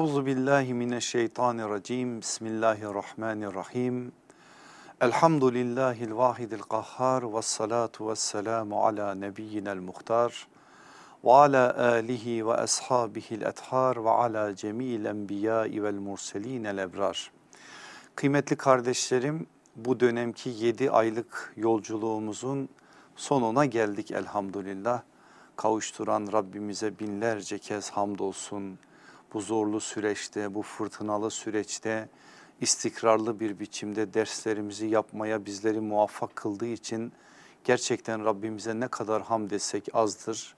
Euzu billahi mineşşeytanirracim. Bismillahirrahmanirrahim. Elhamdülillahil vahidil kahhar ve salatu ve selamu ala nebiyyinel muhtar ve ala alihi ve ashabihil ethar ve ala cemil enbiyai vel murselinel ebrar. Kıymetli kardeşlerim bu dönemki 7 aylık yolculuğumuzun sonuna geldik elhamdülillah. Kavuşturan Rabbimize binlerce kez hamdolsun. Bu zorlu süreçte, bu fırtınalı süreçte istikrarlı bir biçimde derslerimizi yapmaya bizleri muvaffak kıldığı için gerçekten Rabbimize ne kadar hamd etsek azdır.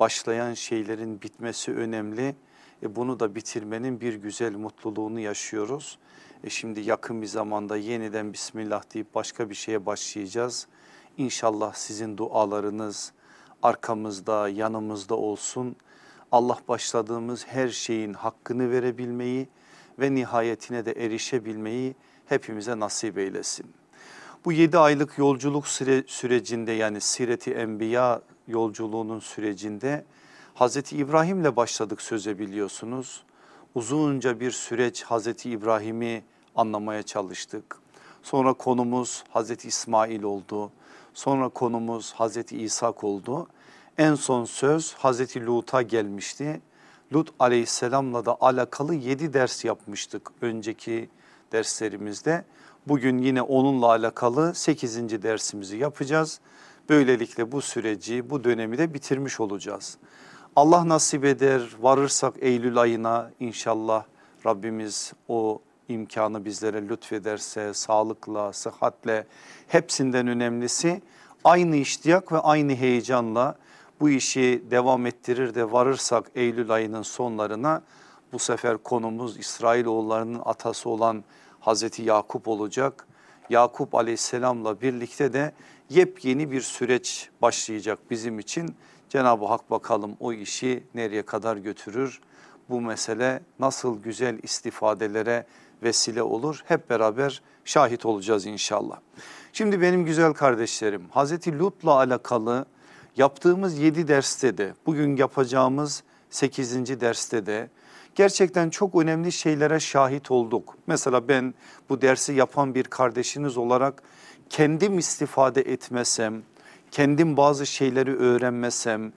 Başlayan şeylerin bitmesi önemli. E bunu da bitirmenin bir güzel mutluluğunu yaşıyoruz. E şimdi yakın bir zamanda yeniden Bismillah deyip başka bir şeye başlayacağız. İnşallah sizin dualarınız arkamızda, yanımızda olsun. Allah başladığımız her şeyin hakkını verebilmeyi ve nihayetine de erişebilmeyi hepimize nasip eylesin. Bu 7 aylık yolculuk süre, sürecinde yani Sireti Enbiya yolculuğunun sürecinde Hazreti İbrahim'le başladık söze biliyorsunuz. Uzunca bir süreç Hazreti İbrahim'i anlamaya çalıştık. Sonra konumuz Hazreti İsmail oldu. Sonra konumuz Hazreti İshak oldu. En son söz Hazreti Lut'a gelmişti. Lut aleyhisselamla da alakalı yedi ders yapmıştık önceki derslerimizde. Bugün yine onunla alakalı sekizinci dersimizi yapacağız. Böylelikle bu süreci bu dönemi de bitirmiş olacağız. Allah nasip eder varırsak Eylül ayına inşallah Rabbimiz o imkanı bizlere lütfederse sağlıkla, sıhhatle hepsinden önemlisi aynı iştiyak ve aynı heyecanla bu işi devam ettirir de varırsak Eylül ayının sonlarına bu sefer konumuz İsrailoğullarının atası olan Hazreti Yakup olacak. Yakup aleyhisselamla birlikte de yepyeni bir süreç başlayacak bizim için. Cenab-ı Hak bakalım o işi nereye kadar götürür? Bu mesele nasıl güzel istifadelere vesile olur? Hep beraber şahit olacağız inşallah. Şimdi benim güzel kardeşlerim Hazreti Lut'la alakalı yaptığımız 7 derste de bugün yapacağımız 8. derste de gerçekten çok önemli şeylere şahit olduk. Mesela ben bu dersi yapan bir kardeşiniz olarak kendim istifade etmesem, kendim bazı şeyleri öğrenmesem,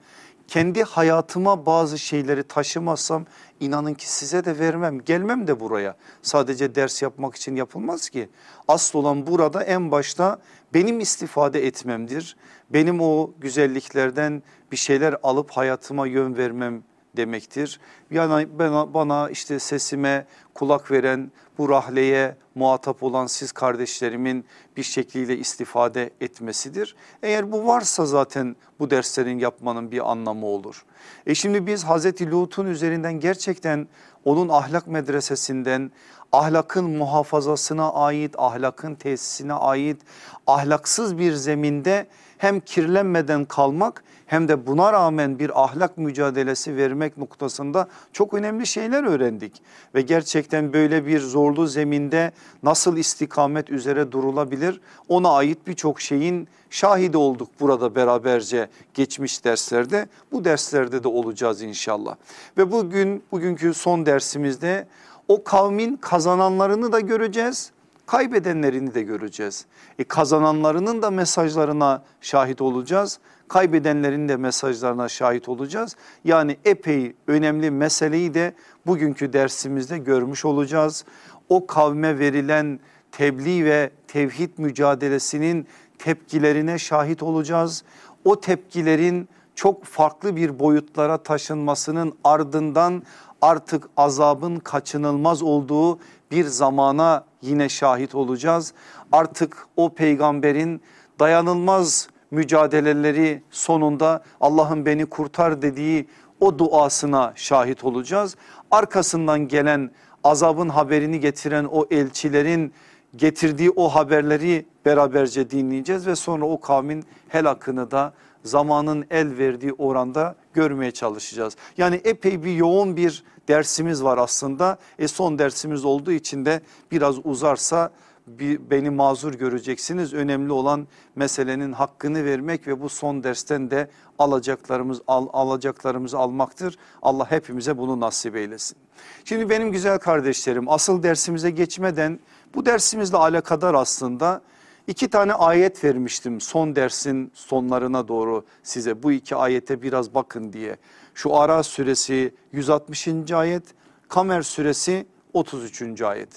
kendi hayatıma bazı şeyleri taşımazsam inanın ki size de vermem gelmem de buraya. Sadece ders yapmak için yapılmaz ki. Asıl olan burada en başta benim istifade etmemdir. Benim o güzelliklerden bir şeyler alıp hayatıma yön vermem demektir. Yani bana, bana işte sesime kulak veren bu rahleye muhatap olan siz kardeşlerimin bir şekliyle istifade etmesidir. Eğer bu varsa zaten bu derslerin yapmanın bir anlamı olur. E şimdi biz Hazreti Lut'un üzerinden gerçekten onun ahlak medresesinden ahlakın muhafazasına ait, ahlakın tesisine ait ahlaksız bir zeminde hem kirlenmeden kalmak hem de buna rağmen bir ahlak mücadelesi vermek noktasında çok önemli şeyler öğrendik. Ve gerçekten böyle bir zorlu zeminde nasıl istikamet üzere durulabilir ona ait birçok şeyin şahidi olduk burada beraberce geçmiş derslerde. Bu derslerde de olacağız inşallah. Ve bugün bugünkü son dersimizde o kavmin kazananlarını da göreceğiz kaybedenlerini de göreceğiz. E kazananlarının da mesajlarına şahit olacağız. Kaybedenlerin de mesajlarına şahit olacağız. Yani epey önemli meseleyi de bugünkü dersimizde görmüş olacağız. O kavme verilen tebliğ ve tevhid mücadelesinin tepkilerine şahit olacağız. O tepkilerin çok farklı bir boyutlara taşınmasının ardından artık azabın kaçınılmaz olduğu bir zamana yine şahit olacağız. Artık o peygamberin dayanılmaz mücadeleleri sonunda Allah'ın beni kurtar dediği o duasına şahit olacağız. Arkasından gelen azabın haberini getiren o elçilerin getirdiği o haberleri beraberce dinleyeceğiz ve sonra o kavmin helakını da zamanın el verdiği oranda görmeye çalışacağız. Yani epey bir yoğun bir dersimiz var aslında. E son dersimiz olduğu için de biraz uzarsa beni mazur göreceksiniz. Önemli olan meselenin hakkını vermek ve bu son dersten de alacaklarımız al, alacaklarımızı almaktır. Allah hepimize bunu nasip eylesin. Şimdi benim güzel kardeşlerim asıl dersimize geçmeden bu dersimizle alakadar aslında iki tane ayet vermiştim son dersin sonlarına doğru size bu iki ayete biraz bakın diye. Şu Ara suresi 160. ayet Kamer suresi 33. ayet.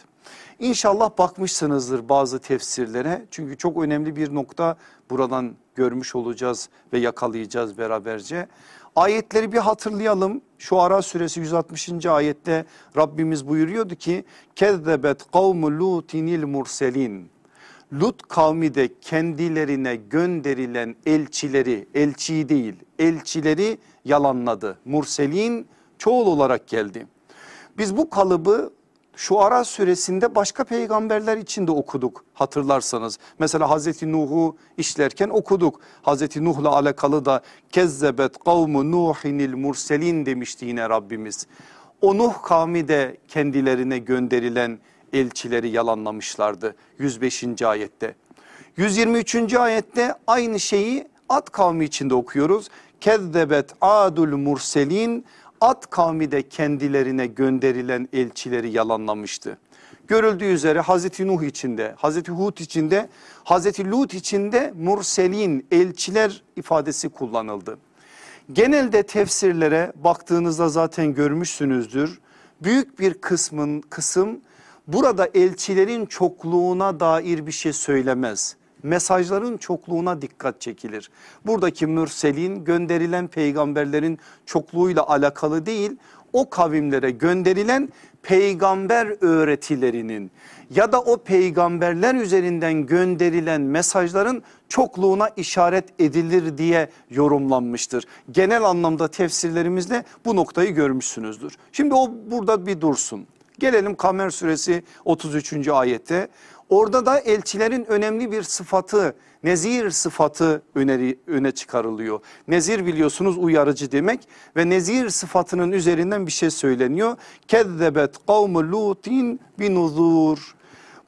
İnşallah bakmışsınızdır bazı tefsirlere çünkü çok önemli bir nokta buradan görmüş olacağız ve yakalayacağız beraberce. Ayetleri bir hatırlayalım. Şu Ara suresi 160. ayette Rabbimiz buyuruyordu ki Kezzebet kavmu lutinil murselin. Lut kavmi de kendilerine gönderilen elçileri, elçiyi değil elçileri yalanladı. Murselin çoğul olarak geldi. Biz bu kalıbı şu ara süresinde başka peygamberler için de okuduk hatırlarsanız. Mesela Hazreti Nuh'u işlerken okuduk. Hazreti Nuh'la alakalı da kezzebet kavmu Nuhinil murselin demişti yine Rabbimiz. O Nuh kavmi de kendilerine gönderilen elçileri yalanlamışlardı 105. ayette. 123. ayette aynı şeyi Ad kavmi içinde okuyoruz. Kezzebet adul murselin Ad kavmi de kendilerine gönderilen elçileri yalanlamıştı. Görüldüğü üzere Hazreti Nuh içinde, Hazreti Hud içinde, Hazreti Lut içinde murselin elçiler ifadesi kullanıldı. Genelde tefsirlere baktığınızda zaten görmüşsünüzdür. Büyük bir kısmın kısım burada elçilerin çokluğuna dair bir şey söylemez mesajların çokluğuna dikkat çekilir. Buradaki mürselin gönderilen peygamberlerin çokluğuyla alakalı değil o kavimlere gönderilen peygamber öğretilerinin ya da o peygamberler üzerinden gönderilen mesajların çokluğuna işaret edilir diye yorumlanmıştır. Genel anlamda tefsirlerimizde bu noktayı görmüşsünüzdür. Şimdi o burada bir dursun. Gelelim Kamer suresi 33. ayette Orada da elçilerin önemli bir sıfatı nezir sıfatı öneri, öne çıkarılıyor. Nezir biliyorsunuz uyarıcı demek ve nezir sıfatının üzerinden bir şey söyleniyor. Kezzebet kavmu lutin binuzur.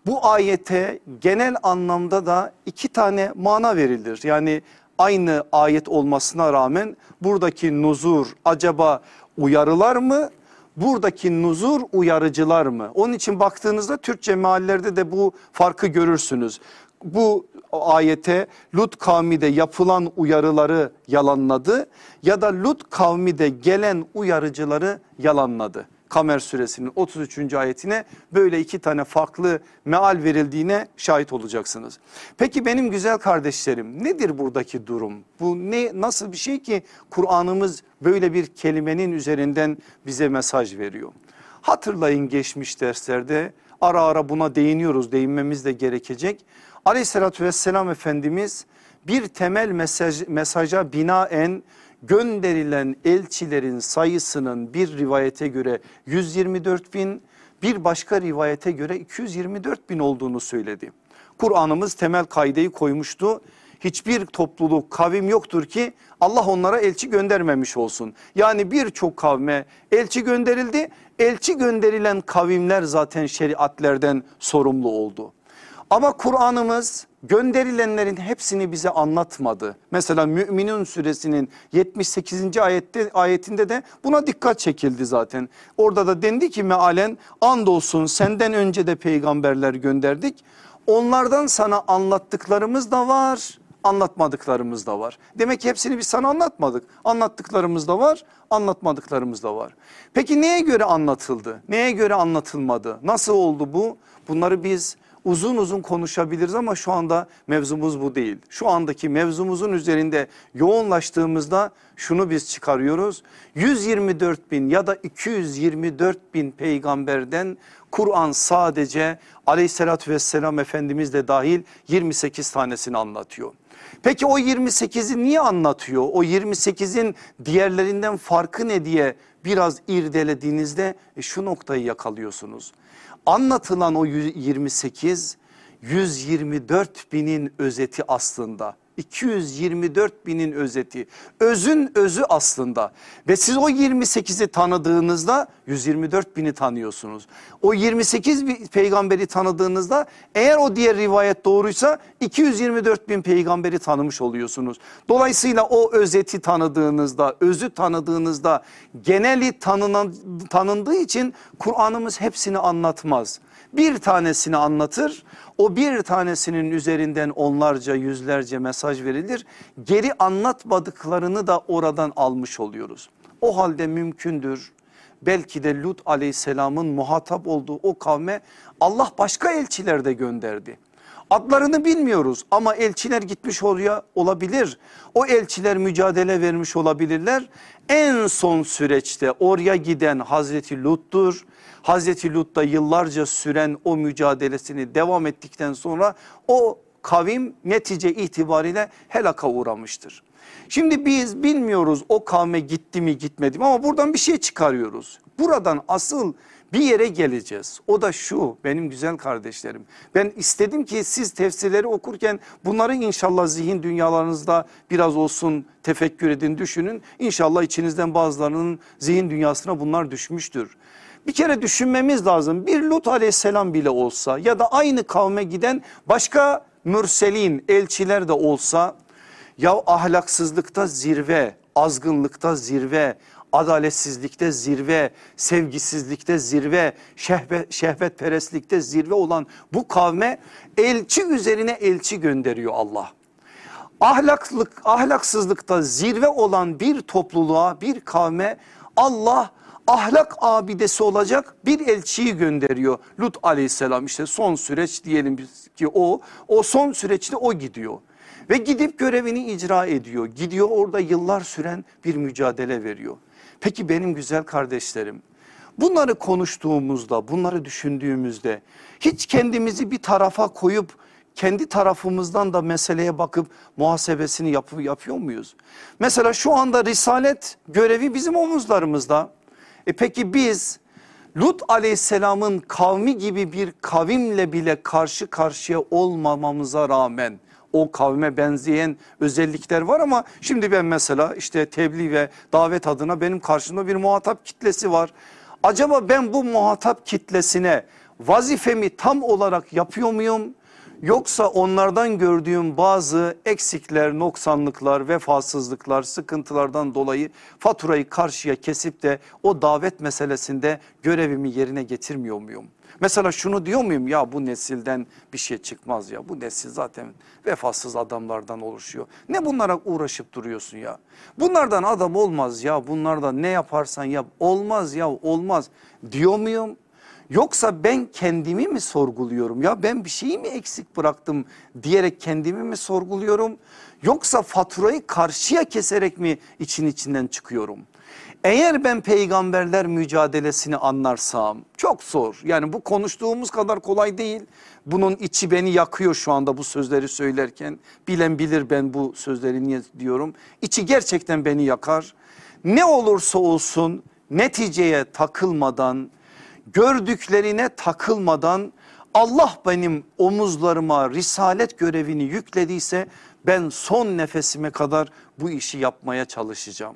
Bu ayete genel anlamda da iki tane mana verilir. Yani aynı ayet olmasına rağmen buradaki nuzur acaba uyarılar mı buradaki nuzur uyarıcılar mı? Onun için baktığınızda Türkçe meallerde de bu farkı görürsünüz. Bu ayete Lut kavmi de yapılan uyarıları yalanladı ya da Lut kavmi de gelen uyarıcıları yalanladı. Kamer suresinin 33. ayetine böyle iki tane farklı meal verildiğine şahit olacaksınız. Peki benim güzel kardeşlerim nedir buradaki durum? Bu ne nasıl bir şey ki Kur'an'ımız böyle bir kelimenin üzerinden bize mesaj veriyor. Hatırlayın geçmiş derslerde ara ara buna değiniyoruz değinmemiz de gerekecek. Aleyhissalatü vesselam Efendimiz bir temel mesaj, mesaja binaen gönderilen elçilerin sayısının bir rivayete göre 124 bin bir başka rivayete göre 224 bin olduğunu söyledi. Kur'an'ımız temel kaideyi koymuştu. Hiçbir topluluk kavim yoktur ki Allah onlara elçi göndermemiş olsun. Yani birçok kavme elçi gönderildi. Elçi gönderilen kavimler zaten şeriatlerden sorumlu oldu. Ama Kur'an'ımız gönderilenlerin hepsini bize anlatmadı. Mesela Müminun suresinin 78. ayette, ayetinde de buna dikkat çekildi zaten. Orada da dendi ki mealen andolsun senden önce de peygamberler gönderdik. Onlardan sana anlattıklarımız da var anlatmadıklarımız da var. Demek ki hepsini biz sana anlatmadık. Anlattıklarımız da var anlatmadıklarımız da var. Peki neye göre anlatıldı? Neye göre anlatılmadı? Nasıl oldu bu? Bunları biz uzun uzun konuşabiliriz ama şu anda mevzumuz bu değil. Şu andaki mevzumuzun üzerinde yoğunlaştığımızda şunu biz çıkarıyoruz. 124 bin ya da 224 bin peygamberden Kur'an sadece aleyhissalatü vesselam Efendimiz de dahil 28 tanesini anlatıyor. Peki o 28'i niye anlatıyor? O 28'in diğerlerinden farkı ne diye biraz irdelediğinizde e, şu noktayı yakalıyorsunuz. Anlatılan o 28 124 binin özeti aslında. 224 binin özeti. Özün özü aslında ve siz o 28'i tanıdığınızda 124 bini tanıyorsunuz. O 28 peygamberi tanıdığınızda eğer o diğer rivayet doğruysa 224 bin peygamberi tanımış oluyorsunuz. Dolayısıyla o özeti tanıdığınızda özü tanıdığınızda geneli tanınan, tanındığı için Kur'an'ımız hepsini anlatmaz. Bir tanesini anlatır o bir tanesinin üzerinden onlarca yüzlerce mesaj verilir. Geri anlatmadıklarını da oradan almış oluyoruz. O halde mümkündür belki de Lut aleyhisselamın muhatap olduğu o kavme Allah başka elçiler de gönderdi. Adlarını bilmiyoruz ama elçiler gitmiş oraya olabilir. O elçiler mücadele vermiş olabilirler. En son süreçte oraya giden Hazreti Lut'tur. Hazreti Lut'ta yıllarca süren o mücadelesini devam ettikten sonra o kavim netice itibariyle helaka uğramıştır. Şimdi biz bilmiyoruz o kavme gitti mi gitmedi mi ama buradan bir şey çıkarıyoruz. Buradan asıl bir yere geleceğiz. O da şu benim güzel kardeşlerim. Ben istedim ki siz tefsirleri okurken bunları inşallah zihin dünyalarınızda biraz olsun tefekkür edin düşünün. İnşallah içinizden bazılarının zihin dünyasına bunlar düşmüştür. Bir kere düşünmemiz lazım bir Lut aleyhisselam bile olsa ya da aynı kavme giden başka mürselin elçiler de olsa ya ahlaksızlıkta zirve, azgınlıkta zirve, adaletsizlikte zirve, sevgisizlikte zirve, şehvet, şehvetperestlikte zirve olan bu kavme elçi üzerine elçi gönderiyor Allah. Ahlaklık, ahlaksızlıkta zirve olan bir topluluğa, bir kavme Allah ahlak abidesi olacak bir elçiyi gönderiyor. Lut aleyhisselam işte son süreç diyelim ki o, o son süreçte o gidiyor. Ve gidip görevini icra ediyor. Gidiyor orada yıllar süren bir mücadele veriyor. Peki benim güzel kardeşlerim bunları konuştuğumuzda bunları düşündüğümüzde hiç kendimizi bir tarafa koyup kendi tarafımızdan da meseleye bakıp muhasebesini yap yapıyor muyuz? Mesela şu anda risalet görevi bizim omuzlarımızda. E peki biz Lut aleyhisselamın kavmi gibi bir kavimle bile karşı karşıya olmamamıza rağmen o kavme benzeyen özellikler var ama şimdi ben mesela işte tebliğ ve davet adına benim karşımda bir muhatap kitlesi var. Acaba ben bu muhatap kitlesine vazifemi tam olarak yapıyor muyum? Yoksa onlardan gördüğüm bazı eksikler, noksanlıklar, vefasızlıklar, sıkıntılardan dolayı faturayı karşıya kesip de o davet meselesinde görevimi yerine getirmiyor muyum? Mesela şunu diyor muyum ya bu nesilden bir şey çıkmaz ya bu nesil zaten vefasız adamlardan oluşuyor. Ne bunlara uğraşıp duruyorsun ya bunlardan adam olmaz ya bunlardan ne yaparsan yap olmaz ya olmaz diyor muyum? Yoksa ben kendimi mi sorguluyorum ya ben bir şeyi mi eksik bıraktım diyerek kendimi mi sorguluyorum? Yoksa faturayı karşıya keserek mi için içinden çıkıyorum? Eğer ben peygamberler mücadelesini anlarsam çok zor. Yani bu konuştuğumuz kadar kolay değil. Bunun içi beni yakıyor şu anda bu sözleri söylerken. Bilen bilir ben bu sözleri niye diyorum. İçi gerçekten beni yakar. Ne olursa olsun neticeye takılmadan, gördüklerine takılmadan Allah benim omuzlarıma risalet görevini yüklediyse ben son nefesime kadar bu işi yapmaya çalışacağım.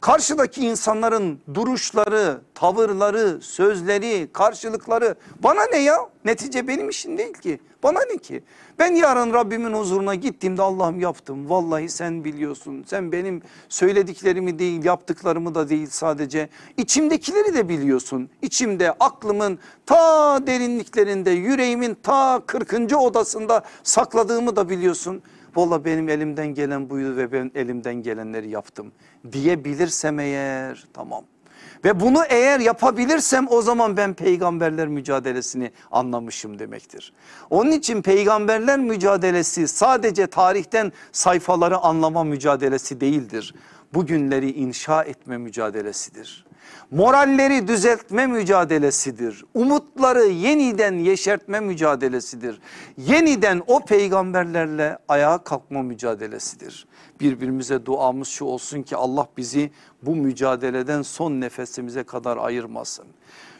Karşıdaki insanların duruşları, tavırları, sözleri, karşılıkları bana ne ya? Netice benim işim değil ki. Bana ne ki? Ben yarın Rabbimin huzuruna gittiğimde Allah'ım yaptım. Vallahi sen biliyorsun. Sen benim söylediklerimi değil yaptıklarımı da değil sadece. içimdekileri de biliyorsun. İçimde aklımın ta derinliklerinde yüreğimin ta 40. odasında sakladığımı da biliyorsun. Valla benim elimden gelen buydu ve ben elimden gelenleri yaptım diyebilirsem eğer tamam. Ve bunu eğer yapabilirsem o zaman ben peygamberler mücadelesini anlamışım demektir. Onun için peygamberler mücadelesi sadece tarihten sayfaları anlama mücadelesi değildir. Bugünleri inşa etme mücadelesidir moralleri düzeltme mücadelesidir. Umutları yeniden yeşertme mücadelesidir. Yeniden o peygamberlerle ayağa kalkma mücadelesidir. Birbirimize duamız şu olsun ki Allah bizi bu mücadeleden son nefesimize kadar ayırmasın.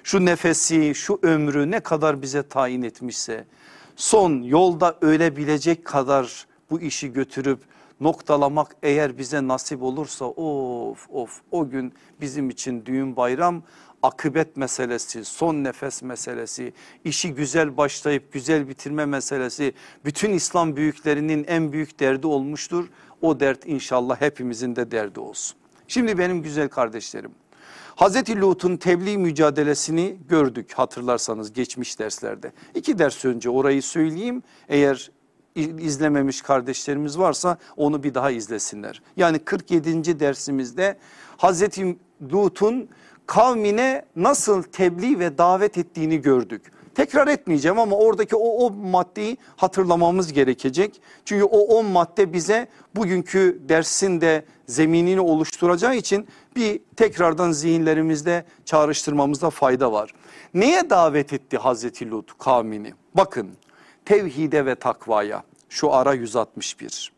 Şu nefesi, şu ömrü ne kadar bize tayin etmişse son yolda ölebilecek kadar bu işi götürüp noktalamak eğer bize nasip olursa of of o gün bizim için düğün bayram akıbet meselesi, son nefes meselesi, işi güzel başlayıp güzel bitirme meselesi bütün İslam büyüklerinin en büyük derdi olmuştur. O dert inşallah hepimizin de derdi olsun. Şimdi benim güzel kardeşlerim Hazreti Lut'un tebliğ mücadelesini gördük hatırlarsanız geçmiş derslerde. İki ders önce orayı söyleyeyim eğer izlememiş kardeşlerimiz varsa onu bir daha izlesinler. Yani 47. dersimizde Hazreti Lut'un kavmine nasıl tebliğ ve davet ettiğini gördük. Tekrar etmeyeceğim ama oradaki o 10 maddeyi hatırlamamız gerekecek. Çünkü o 10 madde bize bugünkü dersin de zeminini oluşturacağı için bir tekrardan zihinlerimizde çağrıştırmamızda fayda var. Neye davet etti Hazreti Lut kavmini? Bakın tevhide ve takvaya şu ara 161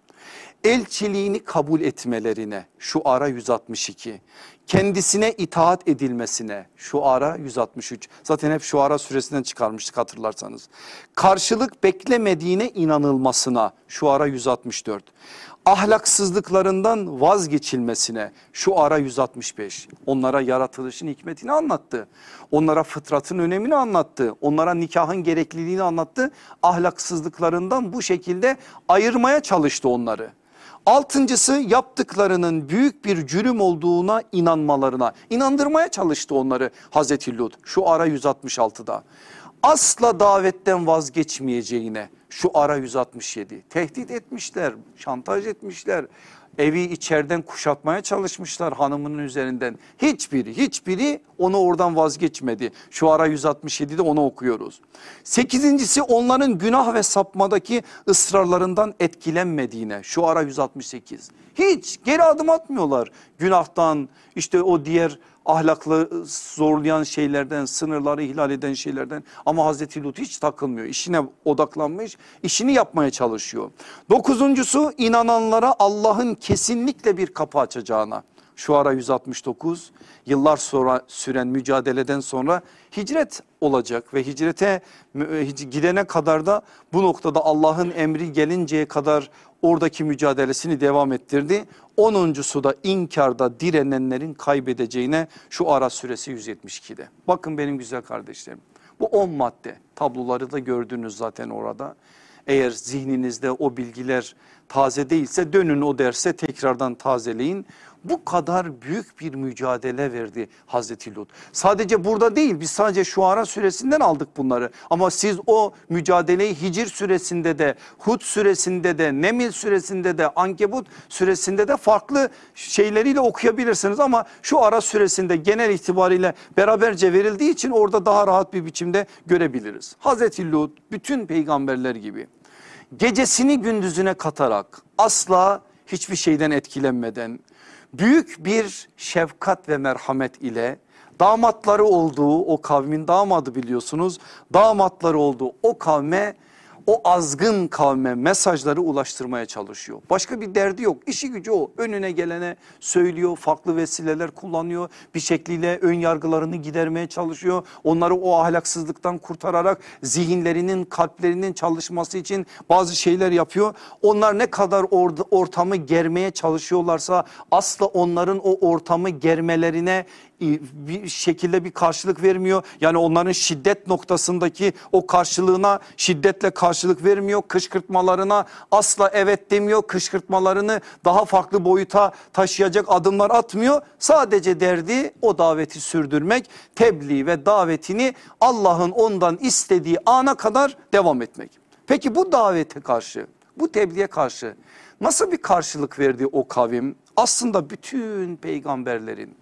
elçiliğini kabul etmelerine şu ara 162 kendisine itaat edilmesine şu ara 163 zaten hep şu ara süresinden çıkarmıştık hatırlarsanız karşılık beklemediğine inanılmasına şu ara 164 ahlaksızlıklarından vazgeçilmesine şu ara 165 onlara yaratılışın hikmetini anlattı. Onlara fıtratın önemini anlattı. Onlara nikahın gerekliliğini anlattı. Ahlaksızlıklarından bu şekilde ayırmaya çalıştı onları. Altıncısı yaptıklarının büyük bir cürüm olduğuna inanmalarına. İnandırmaya çalıştı onları Hazreti Lut şu ara 166'da. Asla davetten vazgeçmeyeceğine şu ara 167 tehdit etmişler şantaj etmişler evi içeriden kuşatmaya çalışmışlar hanımının üzerinden. Hiçbiri hiçbiri onu oradan vazgeçmedi. Şu ara 167'de onu okuyoruz. Sekizincisi onların günah ve sapmadaki ısrarlarından etkilenmediğine şu ara 168. Hiç geri adım atmıyorlar günahtan işte o diğer ahlaklı zorlayan şeylerden sınırları ihlal eden şeylerden. Ama Hazreti Lut hiç takılmıyor. İşine odaklanmış işini yapmaya çalışıyor. Dokuzuncusu inananlara Allah'ın kesinlikle bir kapı açacağına. Şu ara 169 yıllar sonra süren mücadeleden sonra hicret olacak ve hicrete gidene kadar da bu noktada Allah'ın emri gelinceye kadar oradaki mücadelesini devam ettirdi. Onuncusu da inkarda direnenlerin kaybedeceğine şu ara süresi 172'de. Bakın benim güzel kardeşlerim bu 10 madde tabloları da gördünüz zaten orada. Eğer zihninizde o bilgiler taze değilse dönün o derse tekrardan tazeleyin bu kadar büyük bir mücadele verdi Hazreti Lut. Sadece burada değil biz sadece Şuara suresinden aldık bunları. Ama siz o mücadeleyi Hicr suresinde de Hud suresinde de Nemil suresinde de Ankebut suresinde de farklı şeyleriyle okuyabilirsiniz. Ama şu ara süresinde genel itibariyle beraberce verildiği için orada daha rahat bir biçimde görebiliriz. Hazreti Lut bütün peygamberler gibi gecesini gündüzüne katarak asla hiçbir şeyden etkilenmeden büyük bir şefkat ve merhamet ile damatları olduğu o kavmin damadı biliyorsunuz. Damatları olduğu o kavme o azgın kavme mesajları ulaştırmaya çalışıyor. Başka bir derdi yok. İşi gücü o. Önüne gelene söylüyor. Farklı vesileler kullanıyor. Bir şekliyle ön yargılarını gidermeye çalışıyor. Onları o ahlaksızlıktan kurtararak zihinlerinin kalplerinin çalışması için bazı şeyler yapıyor. Onlar ne kadar or ortamı germeye çalışıyorlarsa asla onların o ortamı germelerine bir şekilde bir karşılık vermiyor. Yani onların şiddet noktasındaki o karşılığına şiddetle karşılık vermiyor. Kışkırtmalarına asla evet demiyor. Kışkırtmalarını daha farklı boyuta taşıyacak adımlar atmıyor. Sadece derdi o daveti sürdürmek, tebliğ ve davetini Allah'ın ondan istediği ana kadar devam etmek. Peki bu davete karşı, bu tebliğe karşı nasıl bir karşılık verdi o kavim? Aslında bütün peygamberlerin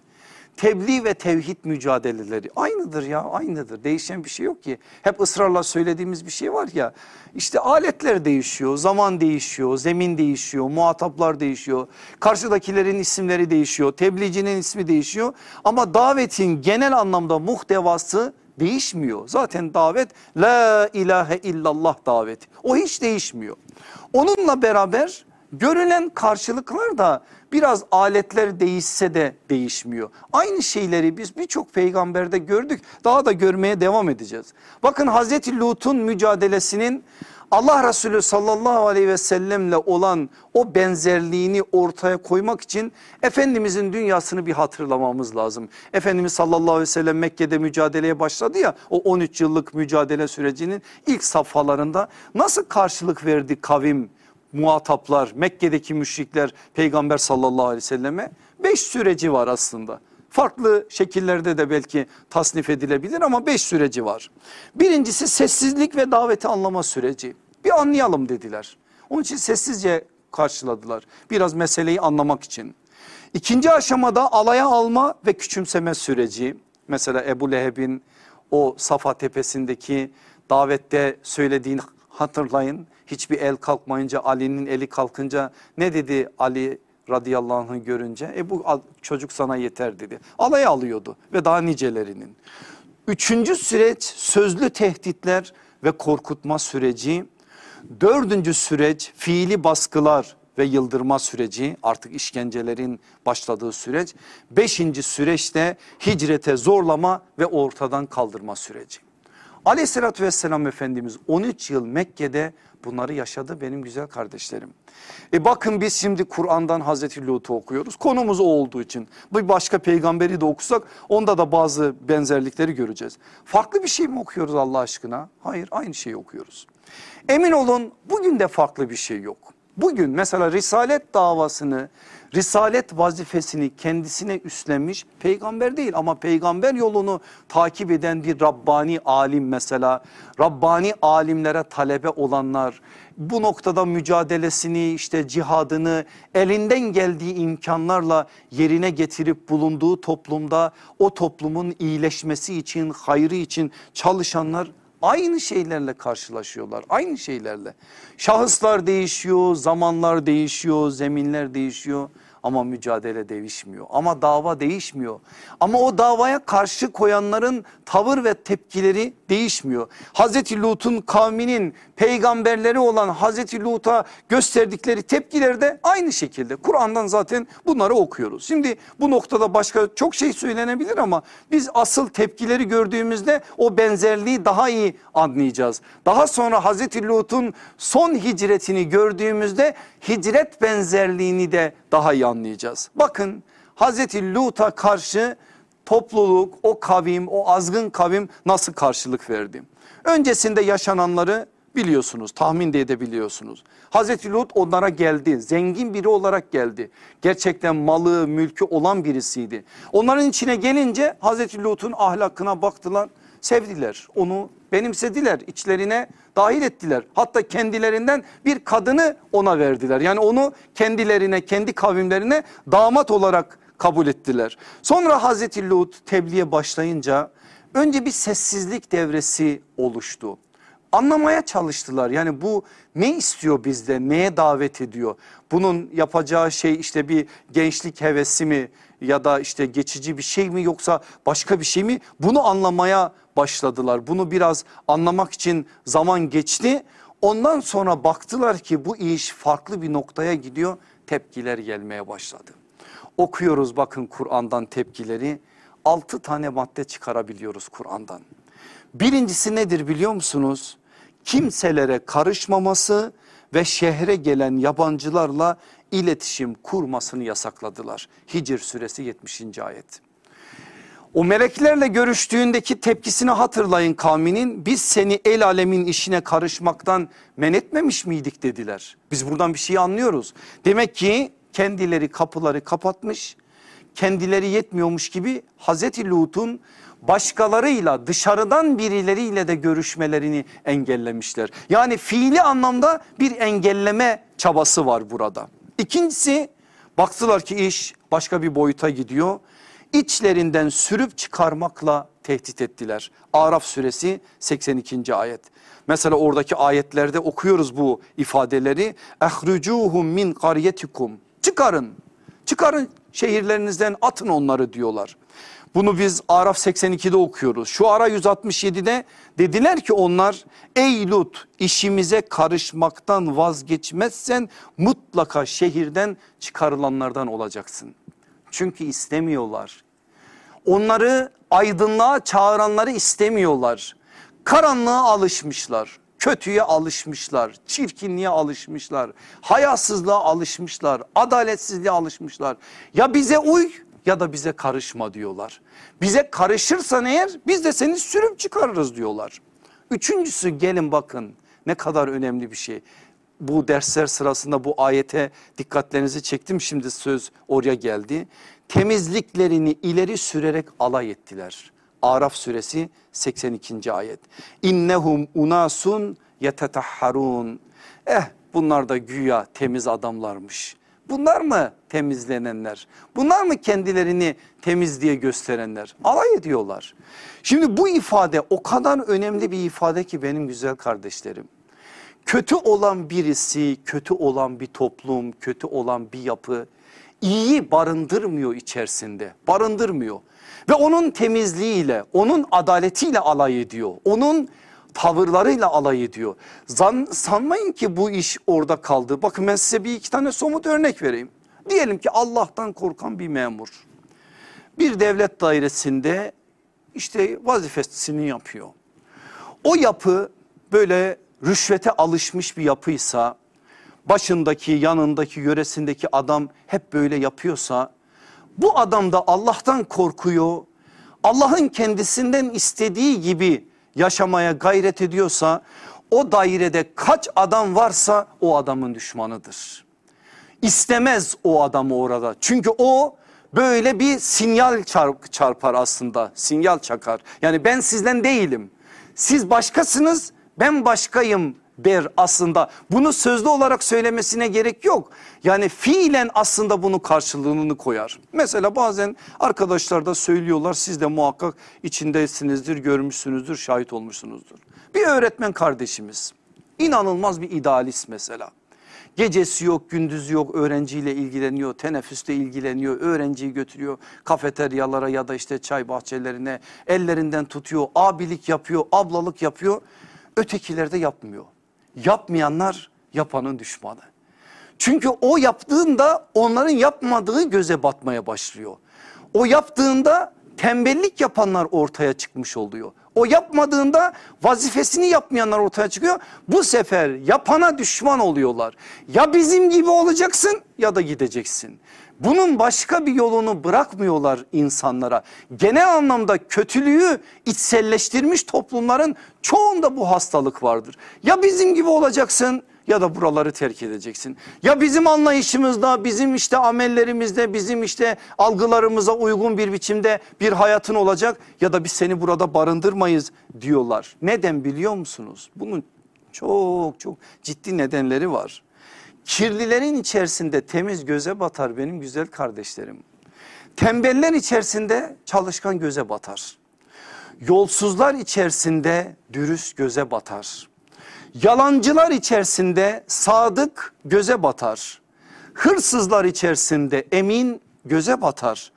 tebliğ ve tevhid mücadeleleri aynıdır ya aynıdır değişen bir şey yok ki. Hep ısrarla söylediğimiz bir şey var ya işte aletler değişiyor, zaman değişiyor, zemin değişiyor, muhataplar değişiyor. Karşıdakilerin isimleri değişiyor, tebliğcinin ismi değişiyor ama davetin genel anlamda muhtevası değişmiyor. Zaten davet la ilahe illallah daveti o hiç değişmiyor. Onunla beraber Görülen karşılıklar da biraz aletler değişse de değişmiyor. Aynı şeyleri biz birçok peygamberde gördük daha da görmeye devam edeceğiz. Bakın Hazreti Lut'un mücadelesinin Allah Resulü sallallahu aleyhi ve sellemle olan o benzerliğini ortaya koymak için Efendimizin dünyasını bir hatırlamamız lazım. Efendimiz sallallahu aleyhi ve sellem Mekke'de mücadeleye başladı ya o 13 yıllık mücadele sürecinin ilk safhalarında nasıl karşılık verdi kavim muhataplar Mekke'deki müşrikler peygamber sallallahu aleyhi ve selleme 5 süreci var aslında. Farklı şekillerde de belki tasnif edilebilir ama beş süreci var. Birincisi sessizlik ve daveti anlama süreci. Bir anlayalım dediler. Onun için sessizce karşıladılar. Biraz meseleyi anlamak için. İkinci aşamada alaya alma ve küçümseme süreci. Mesela Ebu Leheb'in o Safa tepesindeki davette söylediğini hatırlayın. Hiçbir el kalkmayınca Ali'nin eli kalkınca ne dedi Ali radıyallahu anh'ı görünce e bu çocuk sana yeter dedi. Alay alıyordu ve daha nicelerinin. Üçüncü süreç sözlü tehditler ve korkutma süreci. Dördüncü süreç fiili baskılar ve yıldırma süreci artık işkencelerin başladığı süreç. Beşinci süreçte hicrete zorlama ve ortadan kaldırma süreci. Aleyhissalatü vesselam Efendimiz 13 yıl Mekke'de bunları yaşadı benim güzel kardeşlerim. E bakın biz şimdi Kur'an'dan Hazreti Lut'u okuyoruz. Konumuz o olduğu için. Bir başka peygamberi de okusak onda da bazı benzerlikleri göreceğiz. Farklı bir şey mi okuyoruz Allah aşkına? Hayır aynı şeyi okuyoruz. Emin olun bugün de farklı bir şey yok. Bugün mesela risalet davasını risalet vazifesini kendisine üstlenmiş peygamber değil ama peygamber yolunu takip eden bir Rabbani alim mesela. Rabbani alimlere talebe olanlar bu noktada mücadelesini işte cihadını elinden geldiği imkanlarla yerine getirip bulunduğu toplumda o toplumun iyileşmesi için hayrı için çalışanlar aynı şeylerle karşılaşıyorlar aynı şeylerle. Şahıslar değişiyor zamanlar değişiyor zeminler değişiyor ama mücadele değişmiyor. Ama dava değişmiyor. Ama o davaya karşı koyanların tavır ve tepkileri değişmiyor. Hazreti Lut'un kavminin peygamberleri olan Hazreti Lut'a gösterdikleri tepkiler de aynı şekilde. Kur'an'dan zaten bunları okuyoruz. Şimdi bu noktada başka çok şey söylenebilir ama biz asıl tepkileri gördüğümüzde o benzerliği daha iyi anlayacağız. Daha sonra Hazreti Lut'un son hicretini gördüğümüzde hicret benzerliğini de daha iyi anlayacağız. Bakın Hazreti Lut'a karşı topluluk o kavim o azgın kavim nasıl karşılık verdi? Öncesinde yaşananları biliyorsunuz tahmin de edebiliyorsunuz. Hazreti Lut onlara geldi zengin biri olarak geldi. Gerçekten malı mülkü olan birisiydi. Onların içine gelince Hazreti Lut'un ahlakına baktılar sevdiler onu benimsediler içlerine dahil ettiler. Hatta kendilerinden bir kadını ona verdiler. Yani onu kendilerine kendi kavimlerine damat olarak kabul ettiler. Sonra Hazreti Lut tebliğe başlayınca önce bir sessizlik devresi oluştu. Anlamaya çalıştılar yani bu ne istiyor bizde neye davet ediyor? Bunun yapacağı şey işte bir gençlik hevesi mi ya da işte geçici bir şey mi yoksa başka bir şey mi? Bunu anlamaya başladılar. Bunu biraz anlamak için zaman geçti. Ondan sonra baktılar ki bu iş farklı bir noktaya gidiyor. Tepkiler gelmeye başladı. Okuyoruz bakın Kur'an'dan tepkileri. Altı tane madde çıkarabiliyoruz Kur'an'dan. Birincisi nedir biliyor musunuz? Kimselere karışmaması ve şehre gelen yabancılarla iletişim kurmasını yasakladılar. Hicr suresi 70. ayet. O meleklerle görüştüğündeki tepkisini hatırlayın kavminin biz seni el alemin işine karışmaktan men etmemiş miydik dediler. Biz buradan bir şey anlıyoruz. Demek ki kendileri kapıları kapatmış kendileri yetmiyormuş gibi Hazreti Lut'un başkalarıyla dışarıdan birileriyle de görüşmelerini engellemişler. Yani fiili anlamda bir engelleme çabası var burada. İkincisi baktılar ki iş başka bir boyuta gidiyor. İçlerinden sürüp çıkarmakla tehdit ettiler. Araf suresi 82. ayet. Mesela oradaki ayetlerde okuyoruz bu ifadeleri. Ehrucuhum min qaryetikum. Çıkarın. Çıkarın şehirlerinizden atın onları diyorlar. Bunu biz Araf 82'de okuyoruz. Şu ara 167'de dediler ki onlar ey Lut işimize karışmaktan vazgeçmezsen mutlaka şehirden çıkarılanlardan olacaksın. Çünkü istemiyorlar. Onları aydınlığa çağıranları istemiyorlar. Karanlığa alışmışlar. Kötüye alışmışlar, çirkinliğe alışmışlar, hayasızlığa alışmışlar, adaletsizliğe alışmışlar. Ya bize uy ya da bize karışma diyorlar. Bize karışırsan eğer biz de seni sürüp çıkarırız diyorlar. Üçüncüsü gelin bakın ne kadar önemli bir şey. Bu dersler sırasında bu ayete dikkatlerinizi çektim şimdi söz oraya geldi. Temizliklerini ileri sürerek alay ettiler. Araf suresi 82. ayet. İnnehum unasun yetetahharun. Eh bunlar da güya temiz adamlarmış. Bunlar mı temizlenenler? Bunlar mı kendilerini temiz diye gösterenler? Alay ediyorlar. Şimdi bu ifade o kadar önemli bir ifade ki benim güzel kardeşlerim. Kötü olan birisi, kötü olan bir toplum, kötü olan bir yapı iyi barındırmıyor içerisinde. Barındırmıyor. Ve onun temizliğiyle, onun adaletiyle alay ediyor. Onun tavırlarıyla alay ediyor. Zan, sanmayın ki bu iş orada kaldı. Bakın ben size bir iki tane somut örnek vereyim. Diyelim ki Allah'tan korkan bir memur. Bir devlet dairesinde işte vazifesini yapıyor. O yapı böyle rüşvete alışmış bir yapıysa başındaki yanındaki yöresindeki adam hep böyle yapıyorsa bu adam da Allah'tan korkuyor. Allah'ın kendisinden istediği gibi yaşamaya gayret ediyorsa o dairede kaç adam varsa o adamın düşmanıdır. İstemez o adamı orada. Çünkü o böyle bir sinyal çarpar aslında. Sinyal çakar. Yani ben sizden değilim. Siz başkasınız ben başkayım der aslında. Bunu sözlü olarak söylemesine gerek yok. Yani fiilen aslında bunu karşılığını koyar. Mesela bazen arkadaşlar da söylüyorlar siz de muhakkak içindesinizdir, görmüşsünüzdür, şahit olmuşsunuzdur. Bir öğretmen kardeşimiz inanılmaz bir idealist mesela. Gecesi yok, gündüzü yok, öğrenciyle ilgileniyor, teneffüste ilgileniyor, öğrenciyi götürüyor kafeteryalara ya da işte çay bahçelerine ellerinden tutuyor, abilik yapıyor, ablalık yapıyor. Ötekiler de yapmıyor. Yapmayanlar yapanın düşmanı. Çünkü o yaptığında onların yapmadığı göze batmaya başlıyor. O yaptığında tembellik yapanlar ortaya çıkmış oluyor. O yapmadığında vazifesini yapmayanlar ortaya çıkıyor. Bu sefer yapana düşman oluyorlar. Ya bizim gibi olacaksın ya da gideceksin. Bunun başka bir yolunu bırakmıyorlar insanlara. Genel anlamda kötülüğü içselleştirmiş toplumların çoğunda bu hastalık vardır. Ya bizim gibi olacaksın ya da buraları terk edeceksin. Ya bizim anlayışımızda, bizim işte amellerimizde, bizim işte algılarımıza uygun bir biçimde bir hayatın olacak ya da biz seni burada barındırmayız diyorlar. Neden biliyor musunuz? Bunun çok çok ciddi nedenleri var. Kirlilerin içerisinde temiz göze batar benim güzel kardeşlerim. Tembeller içerisinde çalışkan göze batar. Yolsuzlar içerisinde dürüst göze batar. Yalancılar içerisinde sadık göze batar. Hırsızlar içerisinde emin göze batar.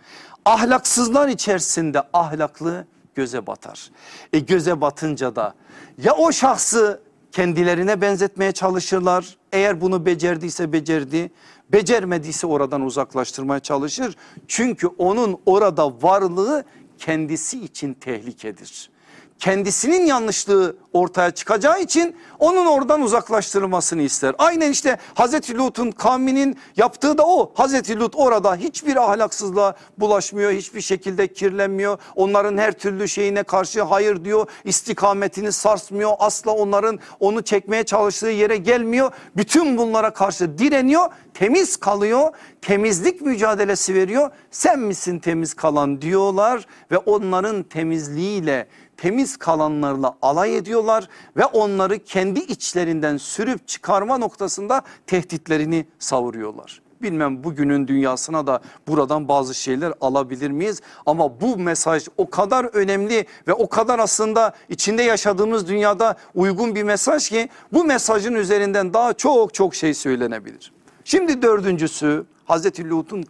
Ahlaksızlar içerisinde ahlaklı göze batar. E göze batınca da ya o şahsı kendilerine benzetmeye çalışırlar. Eğer bunu becerdiyse becerdi, becermediyse oradan uzaklaştırmaya çalışır. Çünkü onun orada varlığı kendisi için tehlikedir kendisinin yanlışlığı ortaya çıkacağı için onun oradan uzaklaştırılmasını ister. Aynen işte Hazreti Lut'un kavminin yaptığı da o. Hazreti Lut orada hiçbir ahlaksızlığa bulaşmıyor. Hiçbir şekilde kirlenmiyor. Onların her türlü şeyine karşı hayır diyor. istikametini sarsmıyor. Asla onların onu çekmeye çalıştığı yere gelmiyor. Bütün bunlara karşı direniyor. Temiz kalıyor. Temizlik mücadelesi veriyor. Sen misin temiz kalan diyorlar ve onların temizliğiyle temiz kalanlarla alay ediyorlar ve onları kendi içlerinden sürüp çıkarma noktasında tehditlerini savuruyorlar. Bilmem bugünün dünyasına da buradan bazı şeyler alabilir miyiz? Ama bu mesaj o kadar önemli ve o kadar aslında içinde yaşadığımız dünyada uygun bir mesaj ki bu mesajın üzerinden daha çok çok şey söylenebilir. Şimdi dördüncüsü Hazreti Lut'un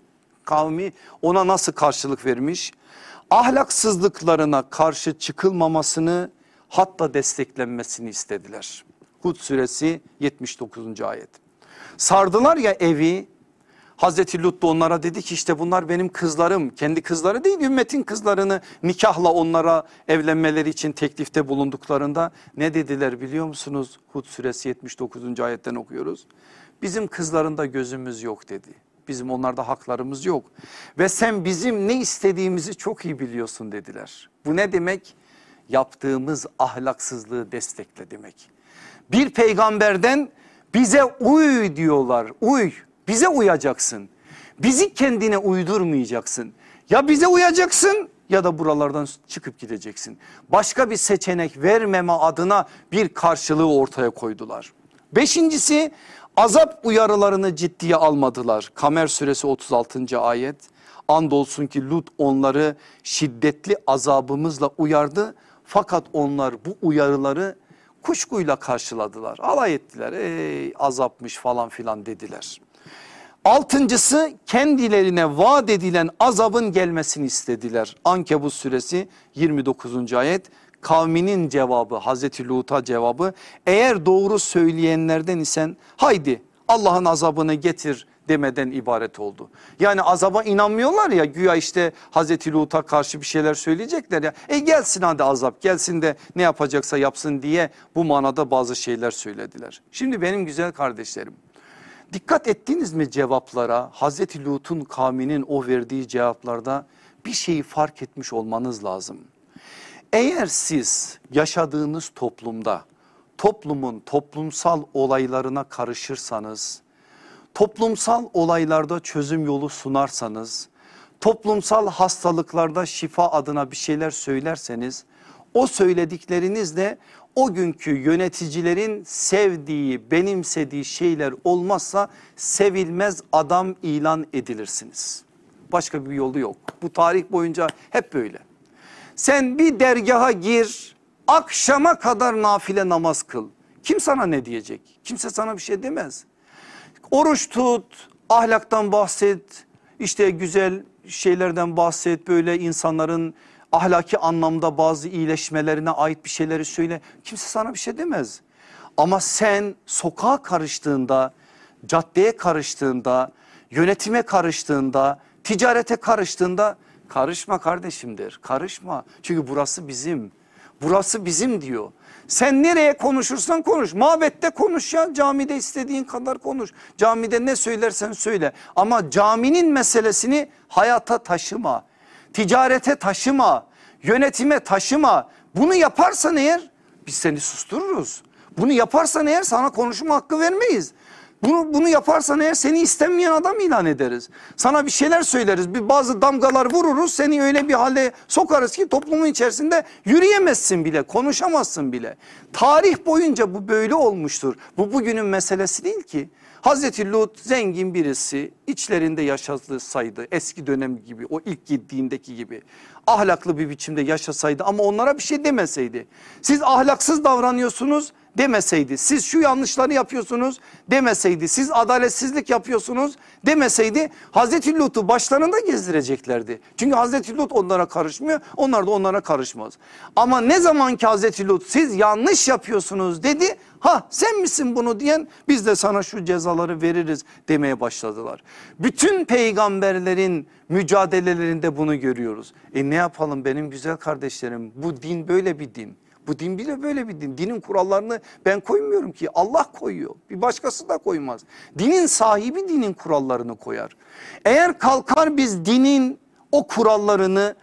kavmi ona nasıl karşılık vermiş? Ahlaksızlıklarına karşı çıkılmamasını hatta desteklenmesini istediler. Hud suresi 79. ayet. Sardılar ya evi Hazreti Lut da onlara dedi ki işte bunlar benim kızlarım kendi kızları değil ümmetin kızlarını nikahla onlara evlenmeleri için teklifte bulunduklarında ne dediler biliyor musunuz? Hud suresi 79. ayetten okuyoruz. Bizim kızlarında gözümüz yok dedi. Bizim onlarda haklarımız yok ve sen bizim ne istediğimizi çok iyi biliyorsun dediler. Bu ne demek? Yaptığımız ahlaksızlığı destekle demek. Bir peygamberden bize uy diyorlar uy bize uyacaksın. Bizi kendine uydurmayacaksın. Ya bize uyacaksın ya da buralardan çıkıp gideceksin. Başka bir seçenek vermeme adına bir karşılığı ortaya koydular. Beşincisi azap uyarılarını ciddiye almadılar. Kamer suresi 36. ayet. Andolsun ki Lut onları şiddetli azabımızla uyardı. Fakat onlar bu uyarıları kuşkuyla karşıladılar. Alay ettiler. Ey azapmış falan filan dediler. Altıncısı kendilerine vaat edilen azabın gelmesini istediler. Ankebut suresi 29. ayet kavminin cevabı Hazreti Lut'a cevabı eğer doğru söyleyenlerden isen haydi Allah'ın azabını getir demeden ibaret oldu. Yani azaba inanmıyorlar ya güya işte Hazreti Lut'a karşı bir şeyler söyleyecekler ya. E gelsin hadi azap gelsin de ne yapacaksa yapsın diye bu manada bazı şeyler söylediler. Şimdi benim güzel kardeşlerim Dikkat ettiniz mi cevaplara Hazreti Lut'un kavminin o verdiği cevaplarda bir şeyi fark etmiş olmanız lazım. Eğer siz yaşadığınız toplumda toplumun toplumsal olaylarına karışırsanız, toplumsal olaylarda çözüm yolu sunarsanız, toplumsal hastalıklarda şifa adına bir şeyler söylerseniz o söylediklerinizle o günkü yöneticilerin sevdiği, benimsediği şeyler olmazsa sevilmez adam ilan edilirsiniz. Başka bir yolu yok. Bu tarih boyunca hep böyle. Sen bir dergaha gir, akşama kadar nafile namaz kıl. Kim sana ne diyecek? Kimse sana bir şey demez. Oruç tut, ahlaktan bahset, işte güzel şeylerden bahset, böyle insanların ahlaki anlamda bazı iyileşmelerine ait bir şeyleri söyle. Kimse sana bir şey demez. Ama sen sokağa karıştığında, caddeye karıştığında, yönetime karıştığında, ticarete karıştığında karışma kardeşimdir. Karışma. Çünkü burası bizim. Burası bizim diyor. Sen nereye konuşursan konuş. Mabette konuş ya camide istediğin kadar konuş. Camide ne söylersen söyle. Ama caminin meselesini hayata taşıma ticarete taşıma, yönetime taşıma. Bunu yaparsan eğer biz seni sustururuz. Bunu yaparsan eğer sana konuşma hakkı vermeyiz. Bunu, bunu yaparsan eğer seni istenmeyen adam ilan ederiz. Sana bir şeyler söyleriz. Bir bazı damgalar vururuz. Seni öyle bir hale sokarız ki toplumun içerisinde yürüyemezsin bile. Konuşamazsın bile. Tarih boyunca bu böyle olmuştur. Bu bugünün meselesi değil ki. Hazreti Lut zengin birisi içlerinde yaşasaydı eski dönem gibi o ilk gittiğindeki gibi ahlaklı bir biçimde yaşasaydı ama onlara bir şey demeseydi. Siz ahlaksız davranıyorsunuz demeseydi siz şu yanlışları yapıyorsunuz demeseydi siz adaletsizlik yapıyorsunuz demeseydi Hazreti Lut'u başlarında gezdireceklerdi. Çünkü Hazreti Lut onlara karışmıyor onlar da onlara karışmaz. Ama ne zaman ki Hazreti Lut siz yanlış yapıyorsunuz dedi ha sen misin bunu diyen biz de sana şu cezaları veririz demeye başladılar. Bütün peygamberlerin mücadelelerinde bunu görüyoruz. E ne yapalım benim güzel kardeşlerim bu din böyle bir din. Bu din bile böyle bir din. Dinin kurallarını ben koymuyorum ki Allah koyuyor. Bir başkası da koymaz. Dinin sahibi dinin kurallarını koyar. Eğer kalkar biz dinin o kurallarını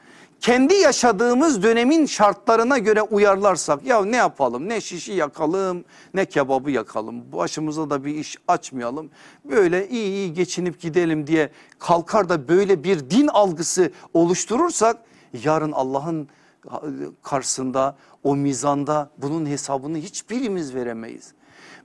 kendi yaşadığımız dönemin şartlarına göre uyarlarsak ya ne yapalım ne şişi yakalım ne kebabı yakalım başımıza da bir iş açmayalım böyle iyi iyi geçinip gidelim diye kalkar da böyle bir din algısı oluşturursak yarın Allah'ın karşısında o mizanda bunun hesabını hiçbirimiz veremeyiz.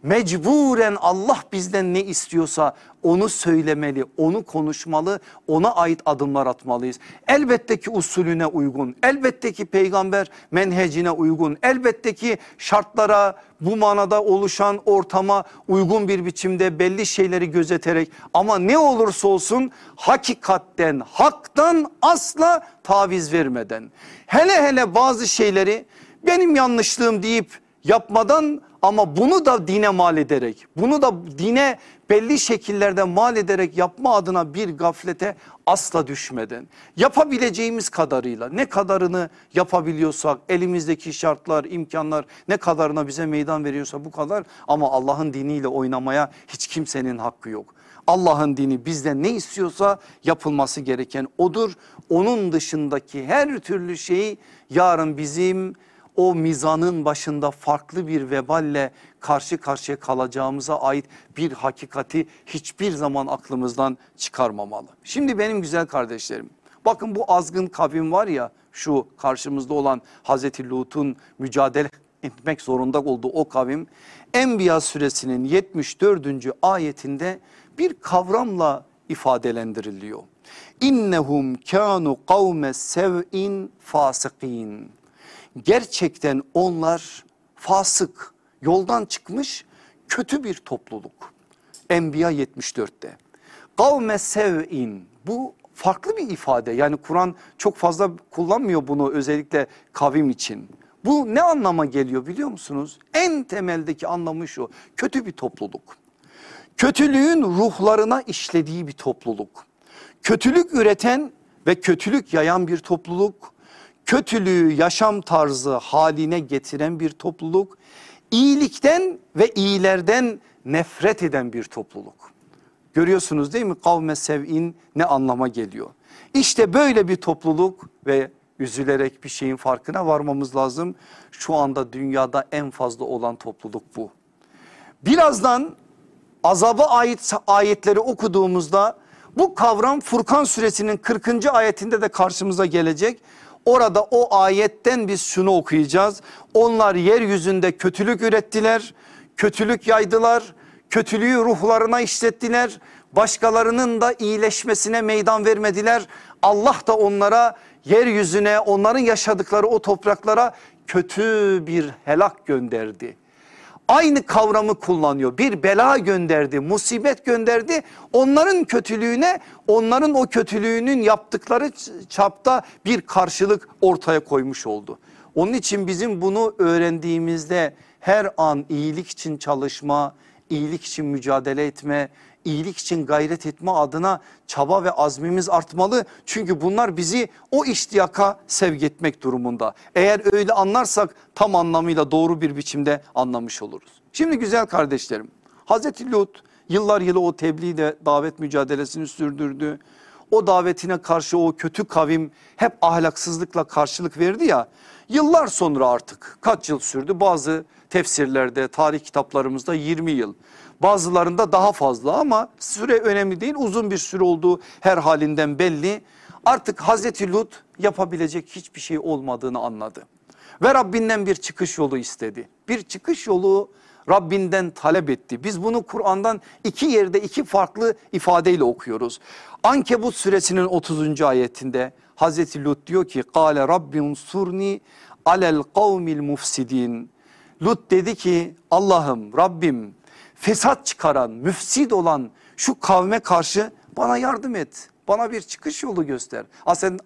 Mecburen Allah bizden ne istiyorsa onu söylemeli, onu konuşmalı, ona ait adımlar atmalıyız. Elbette ki usulüne uygun, elbette ki peygamber menhecine uygun, elbette ki şartlara bu manada oluşan ortama uygun bir biçimde belli şeyleri gözeterek ama ne olursa olsun hakikatten, haktan asla taviz vermeden. Hele hele bazı şeyleri benim yanlışlığım deyip yapmadan ama bunu da dine mal ederek bunu da dine belli şekillerde mal ederek yapma adına bir gaflete asla düşmeden yapabileceğimiz kadarıyla ne kadarını yapabiliyorsak elimizdeki şartlar imkanlar ne kadarına bize meydan veriyorsa bu kadar ama Allah'ın diniyle oynamaya hiç kimsenin hakkı yok. Allah'ın dini bizden ne istiyorsa yapılması gereken odur. Onun dışındaki her türlü şeyi yarın bizim o mizanın başında farklı bir veballe karşı karşıya kalacağımıza ait bir hakikati hiçbir zaman aklımızdan çıkarmamalı. Şimdi benim güzel kardeşlerim bakın bu azgın kavim var ya şu karşımızda olan Hazreti Lut'un mücadele etmek zorunda olduğu o kavim Enbiya suresinin 74. ayetinde bir kavramla ifadelendiriliyor. İnnehum kanu kavme sev'in fasikin gerçekten onlar fasık yoldan çıkmış kötü bir topluluk. Enbiya 74'te. Kavme sev'in bu farklı bir ifade yani Kur'an çok fazla kullanmıyor bunu özellikle kavim için. Bu ne anlama geliyor biliyor musunuz? En temeldeki anlamı şu kötü bir topluluk. Kötülüğün ruhlarına işlediği bir topluluk. Kötülük üreten ve kötülük yayan bir topluluk kötülüğü yaşam tarzı haline getiren bir topluluk, iyilikten ve iyilerden nefret eden bir topluluk. Görüyorsunuz değil mi kavme sev'in ne anlama geliyor? İşte böyle bir topluluk ve üzülerek bir şeyin farkına varmamız lazım. Şu anda dünyada en fazla olan topluluk bu. Birazdan azaba ait ayetleri okuduğumuzda bu kavram Furkan suresinin 40. ayetinde de karşımıza gelecek. Orada o ayetten biz şunu okuyacağız. Onlar yeryüzünde kötülük ürettiler, kötülük yaydılar, kötülüğü ruhlarına işlettiler. Başkalarının da iyileşmesine meydan vermediler. Allah da onlara yeryüzüne onların yaşadıkları o topraklara kötü bir helak gönderdi aynı kavramı kullanıyor. Bir bela gönderdi, musibet gönderdi. Onların kötülüğüne, onların o kötülüğünün yaptıkları çapta bir karşılık ortaya koymuş oldu. Onun için bizim bunu öğrendiğimizde her an iyilik için çalışma, iyilik için mücadele etme, iyilik için gayret etme adına çaba ve azmimiz artmalı. Çünkü bunlar bizi o iştiyaka sevk etmek durumunda. Eğer öyle anlarsak tam anlamıyla doğru bir biçimde anlamış oluruz. Şimdi güzel kardeşlerim Hazreti Lut yıllar yılı o tebliğ de davet mücadelesini sürdürdü. O davetine karşı o kötü kavim hep ahlaksızlıkla karşılık verdi ya. Yıllar sonra artık kaç yıl sürdü bazı tefsirlerde tarih kitaplarımızda 20 yıl. Bazılarında daha fazla ama süre önemli değil uzun bir süre olduğu her halinden belli. Artık Hazreti Lut yapabilecek hiçbir şey olmadığını anladı. Ve Rabbinden bir çıkış yolu istedi. Bir çıkış yolu Rabbinden talep etti. Biz bunu Kur'an'dan iki yerde iki farklı ifadeyle okuyoruz. Ankebut suresinin 30. ayetinde Hazreti Lut diyor ki Kale Rabbim surni alel kavmil mufsidin. Lut dedi ki Allah'ım Rabbim fesat çıkaran, müfsid olan şu kavme karşı bana yardım et. Bana bir çıkış yolu göster.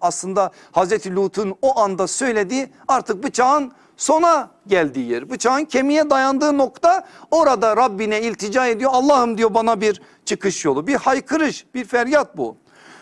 Aslında Hazreti Lut'un o anda söylediği artık bıçağın sona geldiği yer. Bıçağın kemiğe dayandığı nokta orada Rabbine iltica ediyor. Allah'ım diyor bana bir çıkış yolu. Bir haykırış, bir feryat bu.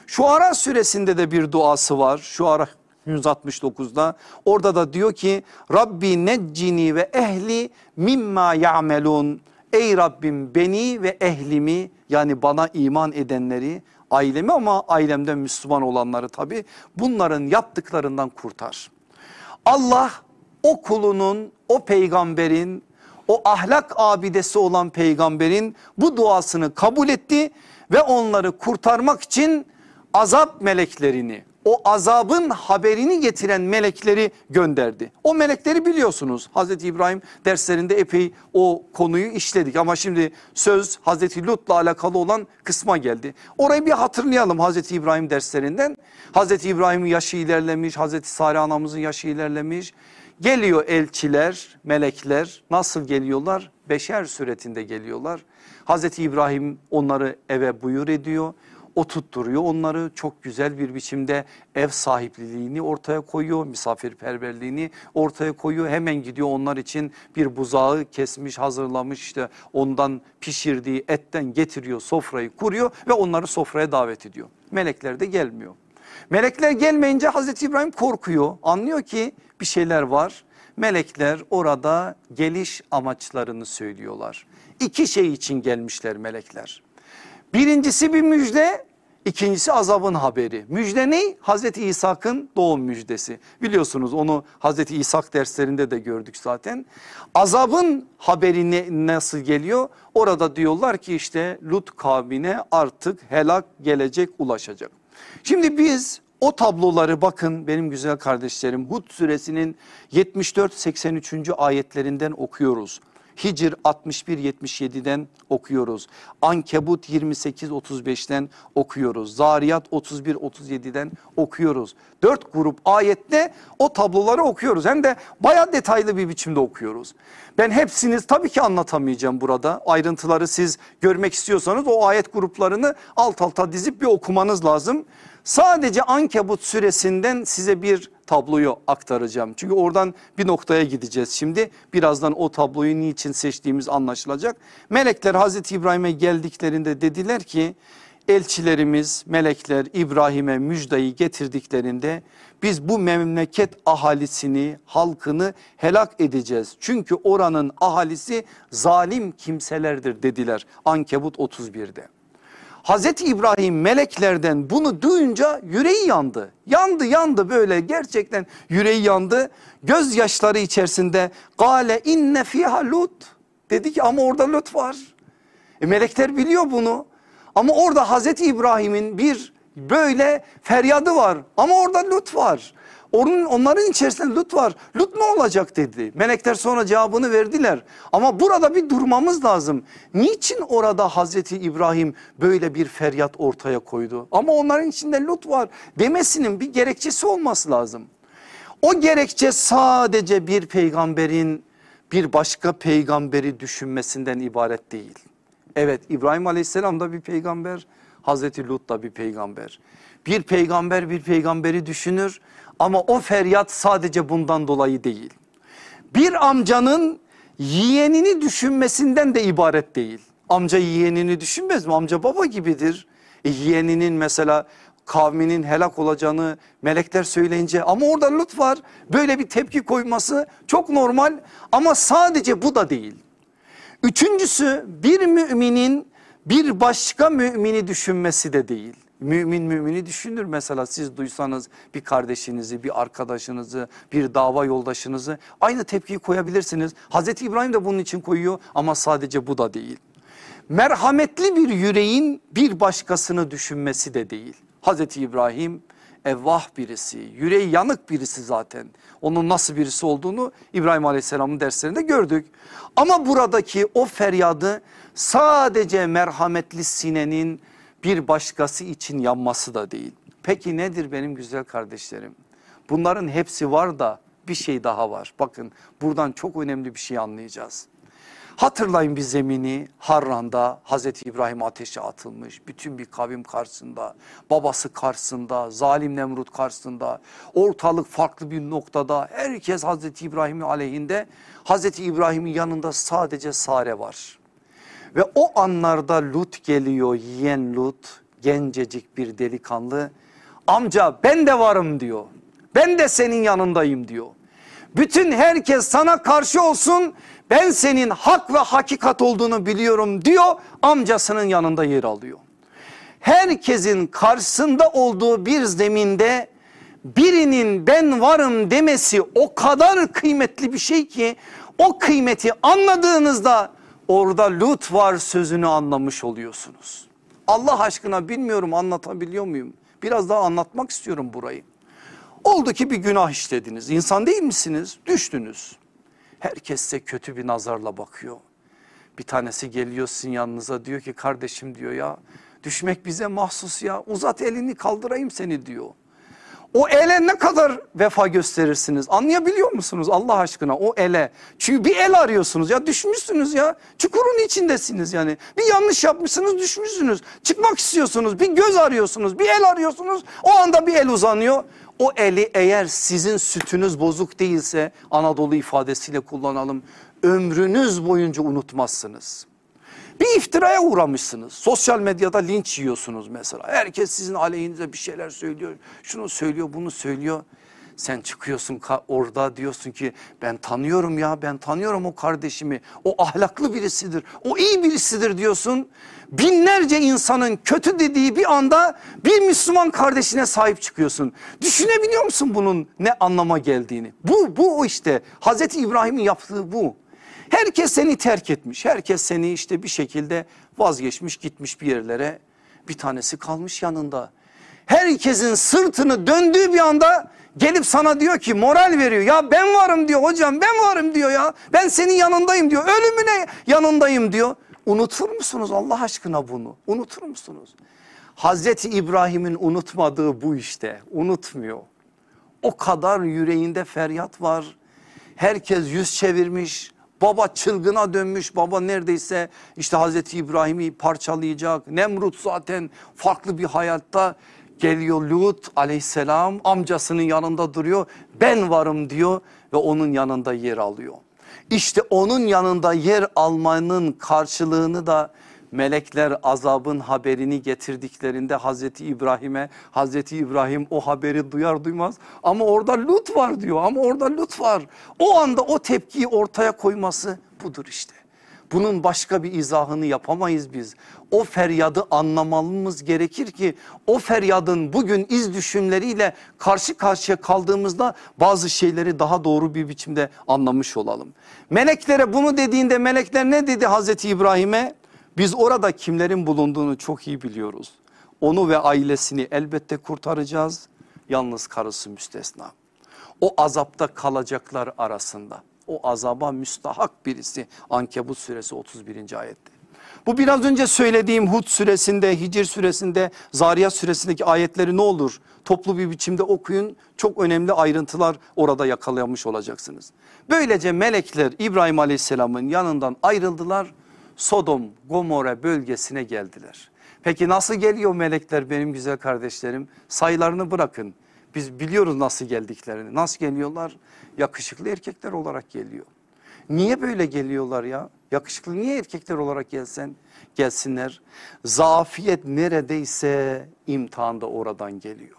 Şu ara süresinde de bir duası var. Şu ara 169'da orada da diyor ki Rabbi neccini ve ehli mimma ya'melun. Ey Rabbim beni ve ehlimi yani bana iman edenleri ailemi ama ailemden Müslüman olanları tabi bunların yaptıklarından kurtar. Allah o kulunun o peygamberin o ahlak abidesi olan peygamberin bu duasını kabul etti ve onları kurtarmak için azap meleklerini o azabın haberini getiren melekleri gönderdi. O melekleri biliyorsunuz Hazreti İbrahim derslerinde epey o konuyu işledik ama şimdi söz Hazreti Lut'la alakalı olan kısma geldi. Orayı bir hatırlayalım Hazreti İbrahim derslerinden. Hazreti İbrahim'in yaşı ilerlemiş, Hazreti Sare anamızın yaşı ilerlemiş. Geliyor elçiler, melekler nasıl geliyorlar? Beşer suretinde geliyorlar. Hazreti İbrahim onları eve buyur ediyor o tutturuyor onları çok güzel bir biçimde ev sahipliğini ortaya koyuyor. Misafirperverliğini ortaya koyuyor. Hemen gidiyor onlar için bir buzağı kesmiş hazırlamış işte ondan pişirdiği etten getiriyor sofrayı kuruyor ve onları sofraya davet ediyor. Melekler de gelmiyor. Melekler gelmeyince Hazreti İbrahim korkuyor anlıyor ki bir şeyler var. Melekler orada geliş amaçlarını söylüyorlar. İki şey için gelmişler melekler. Birincisi bir müjde, ikincisi azabın haberi. Müjde ne? Hazreti İshak'ın doğum müjdesi. Biliyorsunuz onu Hazreti İshak derslerinde de gördük zaten. Azabın haberi ne, nasıl geliyor? Orada diyorlar ki işte Lut kavmine artık helak gelecek ulaşacak. Şimdi biz o tabloları bakın benim güzel kardeşlerim Hud suresinin 74-83. ayetlerinden okuyoruz. Hicr 61-77'den okuyoruz. Ankebut 28-35'ten okuyoruz. Zariyat 31-37'den okuyoruz. Dört grup ayette o tabloları okuyoruz. Hem de baya detaylı bir biçimde okuyoruz. Ben hepsini tabii ki anlatamayacağım burada. Ayrıntıları siz görmek istiyorsanız o ayet gruplarını alt alta dizip bir okumanız lazım. Sadece Ankebut suresinden size bir tabloyu aktaracağım. Çünkü oradan bir noktaya gideceğiz şimdi. Birazdan o tabloyu niçin seçtiğimiz anlaşılacak. Melekler Hazreti İbrahim'e geldiklerinde dediler ki elçilerimiz melekler İbrahim'e müjdeyi getirdiklerinde biz bu memleket ahalisini halkını helak edeceğiz. Çünkü oranın ahalisi zalim kimselerdir dediler Ankebut 31'de. Hazreti İbrahim meleklerden bunu duyunca yüreği yandı. Yandı yandı böyle gerçekten yüreği yandı. Gözyaşları içerisinde gale inne fiha lut. Dedi ki ama orada lut var. E melekler biliyor bunu. Ama orada Hazreti İbrahim'in bir böyle feryadı var. Ama orada lut var. Onun, onların içerisinde Lut var. Lut ne olacak dedi. Melekler sonra cevabını verdiler. Ama burada bir durmamız lazım. Niçin orada Hazreti İbrahim böyle bir feryat ortaya koydu? Ama onların içinde Lut var demesinin bir gerekçesi olması lazım. O gerekçe sadece bir peygamberin bir başka peygamberi düşünmesinden ibaret değil. Evet İbrahim aleyhisselam da bir peygamber. Hazreti Lut da bir peygamber. Bir peygamber bir peygamberi düşünür ama o feryat sadece bundan dolayı değil. Bir amcanın yeğenini düşünmesinden de ibaret değil. Amca yeğenini düşünmez mi? Amca baba gibidir. E, yeğeninin mesela kavminin helak olacağını melekler söyleyince ama orada Lut var. Böyle bir tepki koyması çok normal ama sadece bu da değil. Üçüncüsü bir müminin bir başka mümini düşünmesi de değil. Mümin mümini düşünür mesela siz duysanız bir kardeşinizi, bir arkadaşınızı, bir dava yoldaşınızı aynı tepkiyi koyabilirsiniz. Hazreti İbrahim de bunun için koyuyor ama sadece bu da değil. Merhametli bir yüreğin bir başkasını düşünmesi de değil. Hazreti İbrahim evvah birisi, yüreği yanık birisi zaten. Onun nasıl birisi olduğunu İbrahim Aleyhisselam'ın derslerinde gördük. Ama buradaki o feryadı sadece merhametli sinenin bir başkası için yanması da değil. Peki nedir benim güzel kardeşlerim? Bunların hepsi var da bir şey daha var. Bakın buradan çok önemli bir şey anlayacağız. Hatırlayın bir zemini Harran'da Hazreti İbrahim ateşe atılmış. Bütün bir kavim karşısında, babası karşısında, zalim Nemrut karşısında, ortalık farklı bir noktada. Herkes Hazreti İbrahim'in aleyhinde. Hazreti İbrahim'in yanında sadece Sare var. Ve o anlarda Lut geliyor yiyen Lut gencecik bir delikanlı. Amca ben de varım diyor. Ben de senin yanındayım diyor. Bütün herkes sana karşı olsun ben senin hak ve hakikat olduğunu biliyorum diyor amcasının yanında yer alıyor. Herkesin karşısında olduğu bir zeminde birinin ben varım demesi o kadar kıymetli bir şey ki o kıymeti anladığınızda orada Lut var sözünü anlamış oluyorsunuz. Allah aşkına bilmiyorum anlatabiliyor muyum? Biraz daha anlatmak istiyorum burayı. Oldu ki bir günah işlediniz. İnsan değil misiniz? Düştünüz. Herkes size kötü bir nazarla bakıyor. Bir tanesi geliyor sizin yanınıza diyor ki kardeşim diyor ya düşmek bize mahsus ya uzat elini kaldırayım seni diyor. O ele ne kadar vefa gösterirsiniz anlayabiliyor musunuz Allah aşkına o ele. Çünkü bir el arıyorsunuz ya düşmüşsünüz ya çukurun içindesiniz yani. Bir yanlış yapmışsınız düşmüşsünüz çıkmak istiyorsunuz bir göz arıyorsunuz bir el arıyorsunuz o anda bir el uzanıyor. O eli eğer sizin sütünüz bozuk değilse Anadolu ifadesiyle kullanalım ömrünüz boyunca unutmazsınız. Bir iftiraya uğramışsınız. Sosyal medyada linç yiyorsunuz mesela. Herkes sizin aleyhinize bir şeyler söylüyor. Şunu söylüyor bunu söylüyor. Sen çıkıyorsun orada diyorsun ki ben tanıyorum ya ben tanıyorum o kardeşimi. O ahlaklı birisidir. O iyi birisidir diyorsun. Binlerce insanın kötü dediği bir anda bir Müslüman kardeşine sahip çıkıyorsun. Düşünebiliyor musun bunun ne anlama geldiğini? Bu bu o işte Hazreti İbrahim'in yaptığı bu. Herkes seni terk etmiş. Herkes seni işte bir şekilde vazgeçmiş gitmiş bir yerlere. Bir tanesi kalmış yanında. Herkesin sırtını döndüğü bir anda gelip sana diyor ki moral veriyor. Ya ben varım diyor hocam ben varım diyor ya. Ben senin yanındayım diyor. Ölümüne yanındayım diyor. Unutur musunuz Allah aşkına bunu? Unutur musunuz? Hazreti İbrahim'in unutmadığı bu işte. Unutmuyor. O kadar yüreğinde feryat var. Herkes yüz çevirmiş. Baba çılgına dönmüş baba neredeyse işte Hazreti İbrahim'i parçalayacak. Nemrut zaten farklı bir hayatta geliyor Lut aleyhisselam amcasının yanında duruyor. Ben varım diyor ve onun yanında yer alıyor. İşte onun yanında yer almanın karşılığını da melekler azabın haberini getirdiklerinde Hazreti İbrahim'e Hazreti İbrahim o haberi duyar duymaz ama orada Lut var diyor ama orada Lut var. O anda o tepkiyi ortaya koyması budur işte. Bunun başka bir izahını yapamayız biz. O feryadı anlamamız gerekir ki o feryadın bugün iz düşümleriyle karşı karşıya kaldığımızda bazı şeyleri daha doğru bir biçimde anlamış olalım. Meleklere bunu dediğinde melekler ne dedi Hazreti İbrahim'e? Biz orada kimlerin bulunduğunu çok iyi biliyoruz. Onu ve ailesini elbette kurtaracağız. Yalnız karısı müstesna. O azapta kalacaklar arasında. O azaba müstahak birisi. Ankebut suresi 31. ayette. Bu biraz önce söylediğim Hud suresinde, Hicr suresinde, Zariyat suresindeki ayetleri ne olur? Toplu bir biçimde okuyun. Çok önemli ayrıntılar orada yakalamış olacaksınız. Böylece melekler İbrahim Aleyhisselam'ın yanından ayrıldılar Sodom Gomorre bölgesine geldiler. Peki nasıl geliyor melekler benim güzel kardeşlerim? Sayılarını bırakın. Biz biliyoruz nasıl geldiklerini. Nasıl geliyorlar? Yakışıklı erkekler olarak geliyor. Niye böyle geliyorlar ya? Yakışıklı niye erkekler olarak gelsen gelsinler? Zafiyet neredeyse imtihanda oradan geliyor.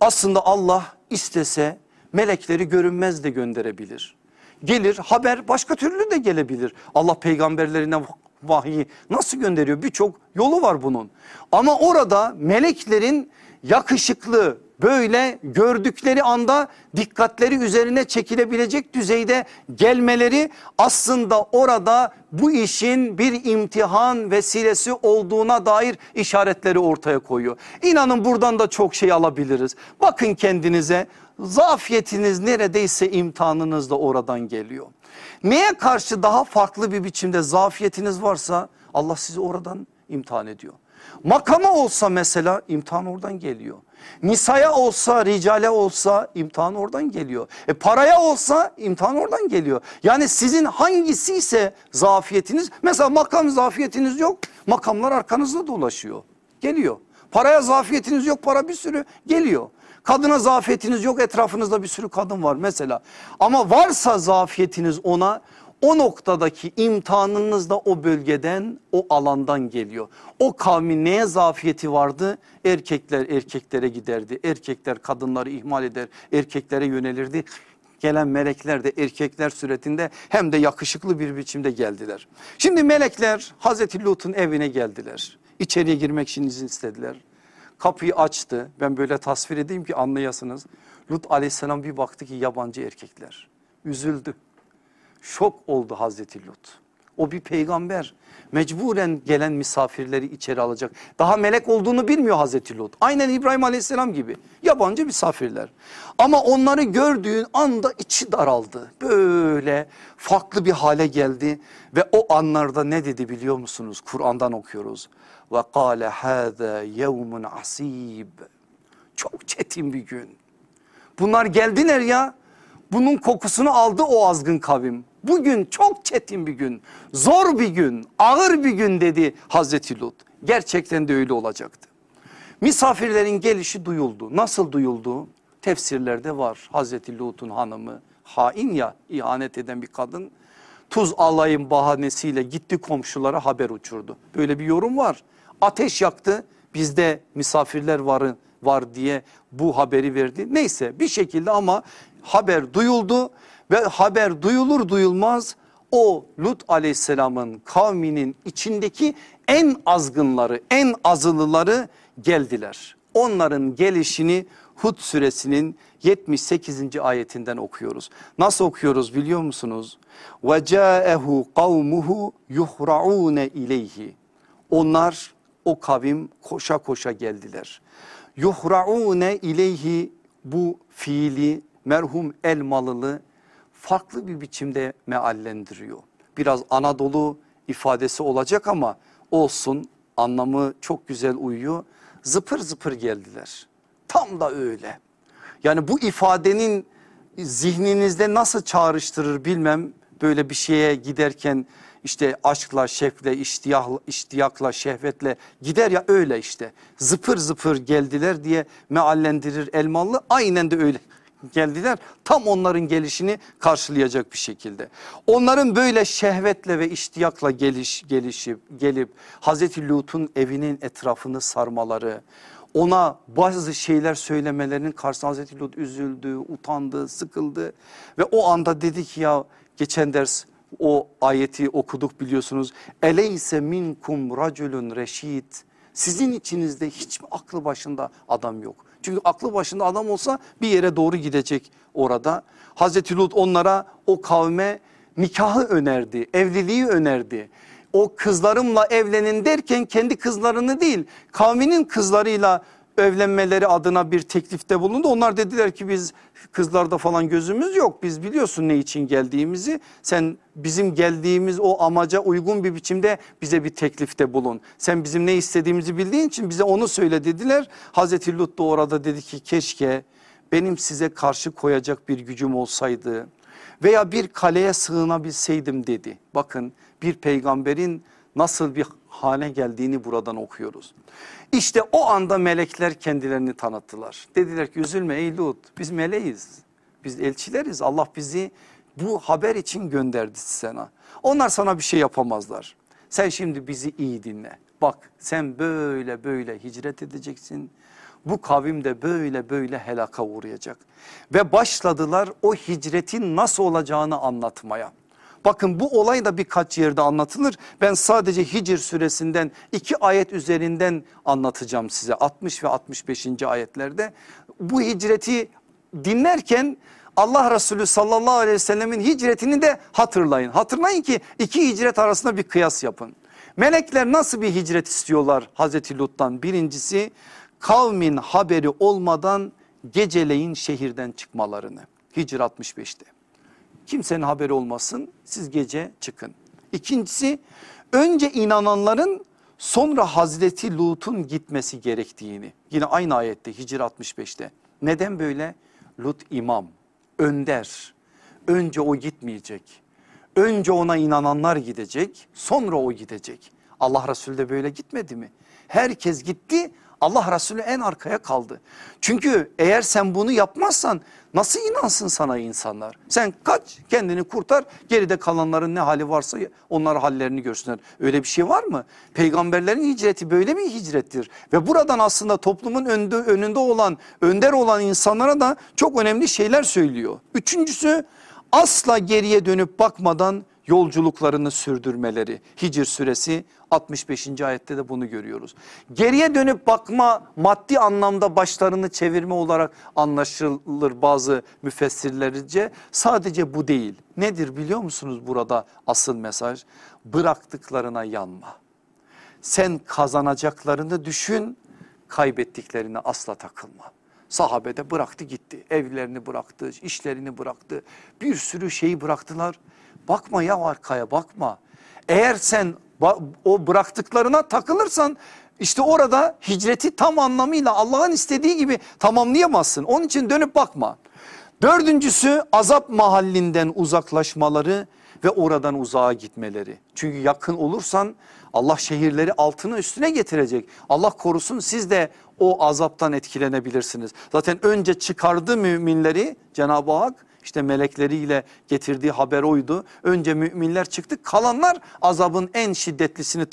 Aslında Allah istese melekleri görünmez de gönderebilir gelir haber başka türlü de gelebilir. Allah peygamberlerine vahyi nasıl gönderiyor birçok yolu var bunun. Ama orada meleklerin yakışıklı böyle gördükleri anda dikkatleri üzerine çekilebilecek düzeyde gelmeleri aslında orada bu işin bir imtihan vesilesi olduğuna dair işaretleri ortaya koyuyor. İnanın buradan da çok şey alabiliriz. Bakın kendinize Zafiyetiniz neredeyse imtihanınız da oradan geliyor. Neye karşı daha farklı bir biçimde zafiyetiniz varsa Allah sizi oradan imtihan ediyor. Makama olsa mesela imtihan oradan geliyor. Nisaya olsa, ricale olsa imtihan oradan geliyor. E paraya olsa imtihan oradan geliyor. Yani sizin hangisi ise zafiyetiniz mesela makam zafiyetiniz yok. Makamlar arkanızda dolaşıyor. Geliyor. Paraya zafiyetiniz yok para bir sürü geliyor. Kadına zafiyetiniz yok etrafınızda bir sürü kadın var mesela. Ama varsa zafiyetiniz ona o noktadaki imtihanınız da o bölgeden o alandan geliyor. O kavmin neye zafiyeti vardı? Erkekler erkeklere giderdi. Erkekler kadınları ihmal eder. Erkeklere yönelirdi. Gelen melekler de erkekler suretinde hem de yakışıklı bir biçimde geldiler. Şimdi melekler Hazreti Lut'un evine geldiler. İçeriye girmek için izin istediler. Kapıyı açtı. Ben böyle tasvir edeyim ki anlayasınız. Lut aleyhisselam bir baktı ki yabancı erkekler. Üzüldü. Şok oldu Hazreti Lut. O bir peygamber. Mecburen gelen misafirleri içeri alacak. Daha melek olduğunu bilmiyor Hazreti Lut. Aynen İbrahim aleyhisselam gibi. Yabancı misafirler. Ama onları gördüğün anda içi daraldı. Böyle farklı bir hale geldi. Ve o anlarda ne dedi biliyor musunuz? Kur'an'dan okuyoruz. Ve kâle hâzâ yevmun asib. Çok çetin bir gün. Bunlar geldiler ya bunun kokusunu aldı o azgın kavim. Bugün çok çetin bir gün, zor bir gün, ağır bir gün dedi Hazreti Lut. Gerçekten de öyle olacaktı. Misafirlerin gelişi duyuldu. Nasıl duyuldu? Tefsirlerde var. Hazreti Lut'un hanımı hain ya ihanet eden bir kadın. Tuz alayım bahanesiyle gitti komşulara haber uçurdu. Böyle bir yorum var. Ateş yaktı bizde misafirler var, var diye bu haberi verdi. Neyse bir şekilde ama haber duyuldu ve haber duyulur duyulmaz o Lut aleyhisselamın kavminin içindeki en azgınları en azılıları geldiler. Onların gelişini Hud suresinin 78. ayetinden okuyoruz. Nasıl okuyoruz biliyor musunuz? Caehu kavmuhu yuhra'une ileyhi. Onlar o kavim koşa koşa geldiler. Yuhra'une ileyhi bu fiili merhum Elmalılı farklı bir biçimde meallendiriyor. Biraz Anadolu ifadesi olacak ama olsun anlamı çok güzel uyuyor. Zıpır zıpır geldiler. Tam da öyle. Yani bu ifadenin zihninizde nasıl çağrıştırır bilmem böyle bir şeye giderken işte aşkla, şevkle, iştiyakla, iştiyakla, şehvetle gider ya öyle işte. Zıpır zıpır geldiler diye meallendirir Elmalı. Aynen de öyle geldiler. Tam onların gelişini karşılayacak bir şekilde. Onların böyle şehvetle ve iştiyakla geliş, gelişip gelip Hazreti Lut'un evinin etrafını sarmaları, ona bazı şeyler söylemelerinin karşısında Hazreti Lut üzüldü, utandı, sıkıldı ve o anda dedi ki ya geçen ders o ayeti okuduk biliyorsunuz. Eleyse minkum raculun reşid. Sizin içinizde hiç mi aklı başında adam yok? Çünkü aklı başında adam olsa bir yere doğru gidecek orada. Hazreti Lut onlara o kavme nikahı önerdi, evliliği önerdi. O kızlarımla evlenin derken kendi kızlarını değil kavminin kızlarıyla evlenmeleri adına bir teklifte bulundu. Onlar dediler ki biz kızlarda falan gözümüz yok. Biz biliyorsun ne için geldiğimizi. Sen bizim geldiğimiz o amaca uygun bir biçimde bize bir teklifte bulun. Sen bizim ne istediğimizi bildiğin için bize onu söyle dediler. Hazreti Lut da orada dedi ki keşke benim size karşı koyacak bir gücüm olsaydı veya bir kaleye sığınabilseydim dedi. Bakın bir peygamberin nasıl bir hale geldiğini buradan okuyoruz. İşte o anda melekler kendilerini tanıttılar. Dediler ki üzülme ey Lut biz meleğiz. Biz elçileriz Allah bizi bu haber için gönderdi sana. Onlar sana bir şey yapamazlar. Sen şimdi bizi iyi dinle. Bak sen böyle böyle hicret edeceksin. Bu kavim de böyle böyle helaka uğrayacak. Ve başladılar o hicretin nasıl olacağını anlatmaya. Bakın bu olay da birkaç yerde anlatılır. Ben sadece Hicr suresinden iki ayet üzerinden anlatacağım size 60 ve 65. ayetlerde. Bu hicreti dinlerken Allah Resulü sallallahu aleyhi ve sellemin hicretini de hatırlayın. Hatırlayın ki iki hicret arasında bir kıyas yapın. Melekler nasıl bir hicret istiyorlar Hazreti Lut'tan? Birincisi kavmin haberi olmadan geceleyin şehirden çıkmalarını. Hicr 65'te. Kimsenin haberi olmasın siz gece çıkın. İkincisi önce inananların sonra Hazreti Lut'un gitmesi gerektiğini. Yine aynı ayette Hicr 65'te. Neden böyle? Lut imam, önder. Önce o gitmeyecek. Önce ona inananlar gidecek sonra o gidecek. Allah Resulü de böyle gitmedi mi? Herkes gitti Allah Resulü en arkaya kaldı. Çünkü eğer sen bunu yapmazsan nasıl inansın sana insanlar? Sen kaç kendini kurtar geride kalanların ne hali varsa onlar hallerini görsünler. Öyle bir şey var mı? Peygamberlerin hicreti böyle bir hicrettir. Ve buradan aslında toplumun önünde, önünde olan önder olan insanlara da çok önemli şeyler söylüyor. Üçüncüsü asla geriye dönüp bakmadan yolculuklarını sürdürmeleri. Hicr suresi 65. ayette de bunu görüyoruz. Geriye dönüp bakma maddi anlamda başlarını çevirme olarak anlaşılır bazı müfessirlerince. Sadece bu değil. Nedir biliyor musunuz burada asıl mesaj? Bıraktıklarına yanma. Sen kazanacaklarını düşün, kaybettiklerine asla takılma. Sahabe de bıraktı gitti. Evlerini bıraktı, işlerini bıraktı. Bir sürü şeyi bıraktılar. Bakma ya arkaya bakma. Eğer sen o bıraktıklarına takılırsan işte orada hicreti tam anlamıyla Allah'ın istediği gibi tamamlayamazsın. Onun için dönüp bakma. Dördüncüsü azap mahallinden uzaklaşmaları ve oradan uzağa gitmeleri. Çünkü yakın olursan Allah şehirleri altına üstüne getirecek. Allah korusun siz de o azaptan etkilenebilirsiniz. Zaten önce çıkardı müminleri Cenab-ı Hak işte melekleriyle getirdiği haber oydu. Önce müminler çıktı kalanlar azabın en şiddetlisini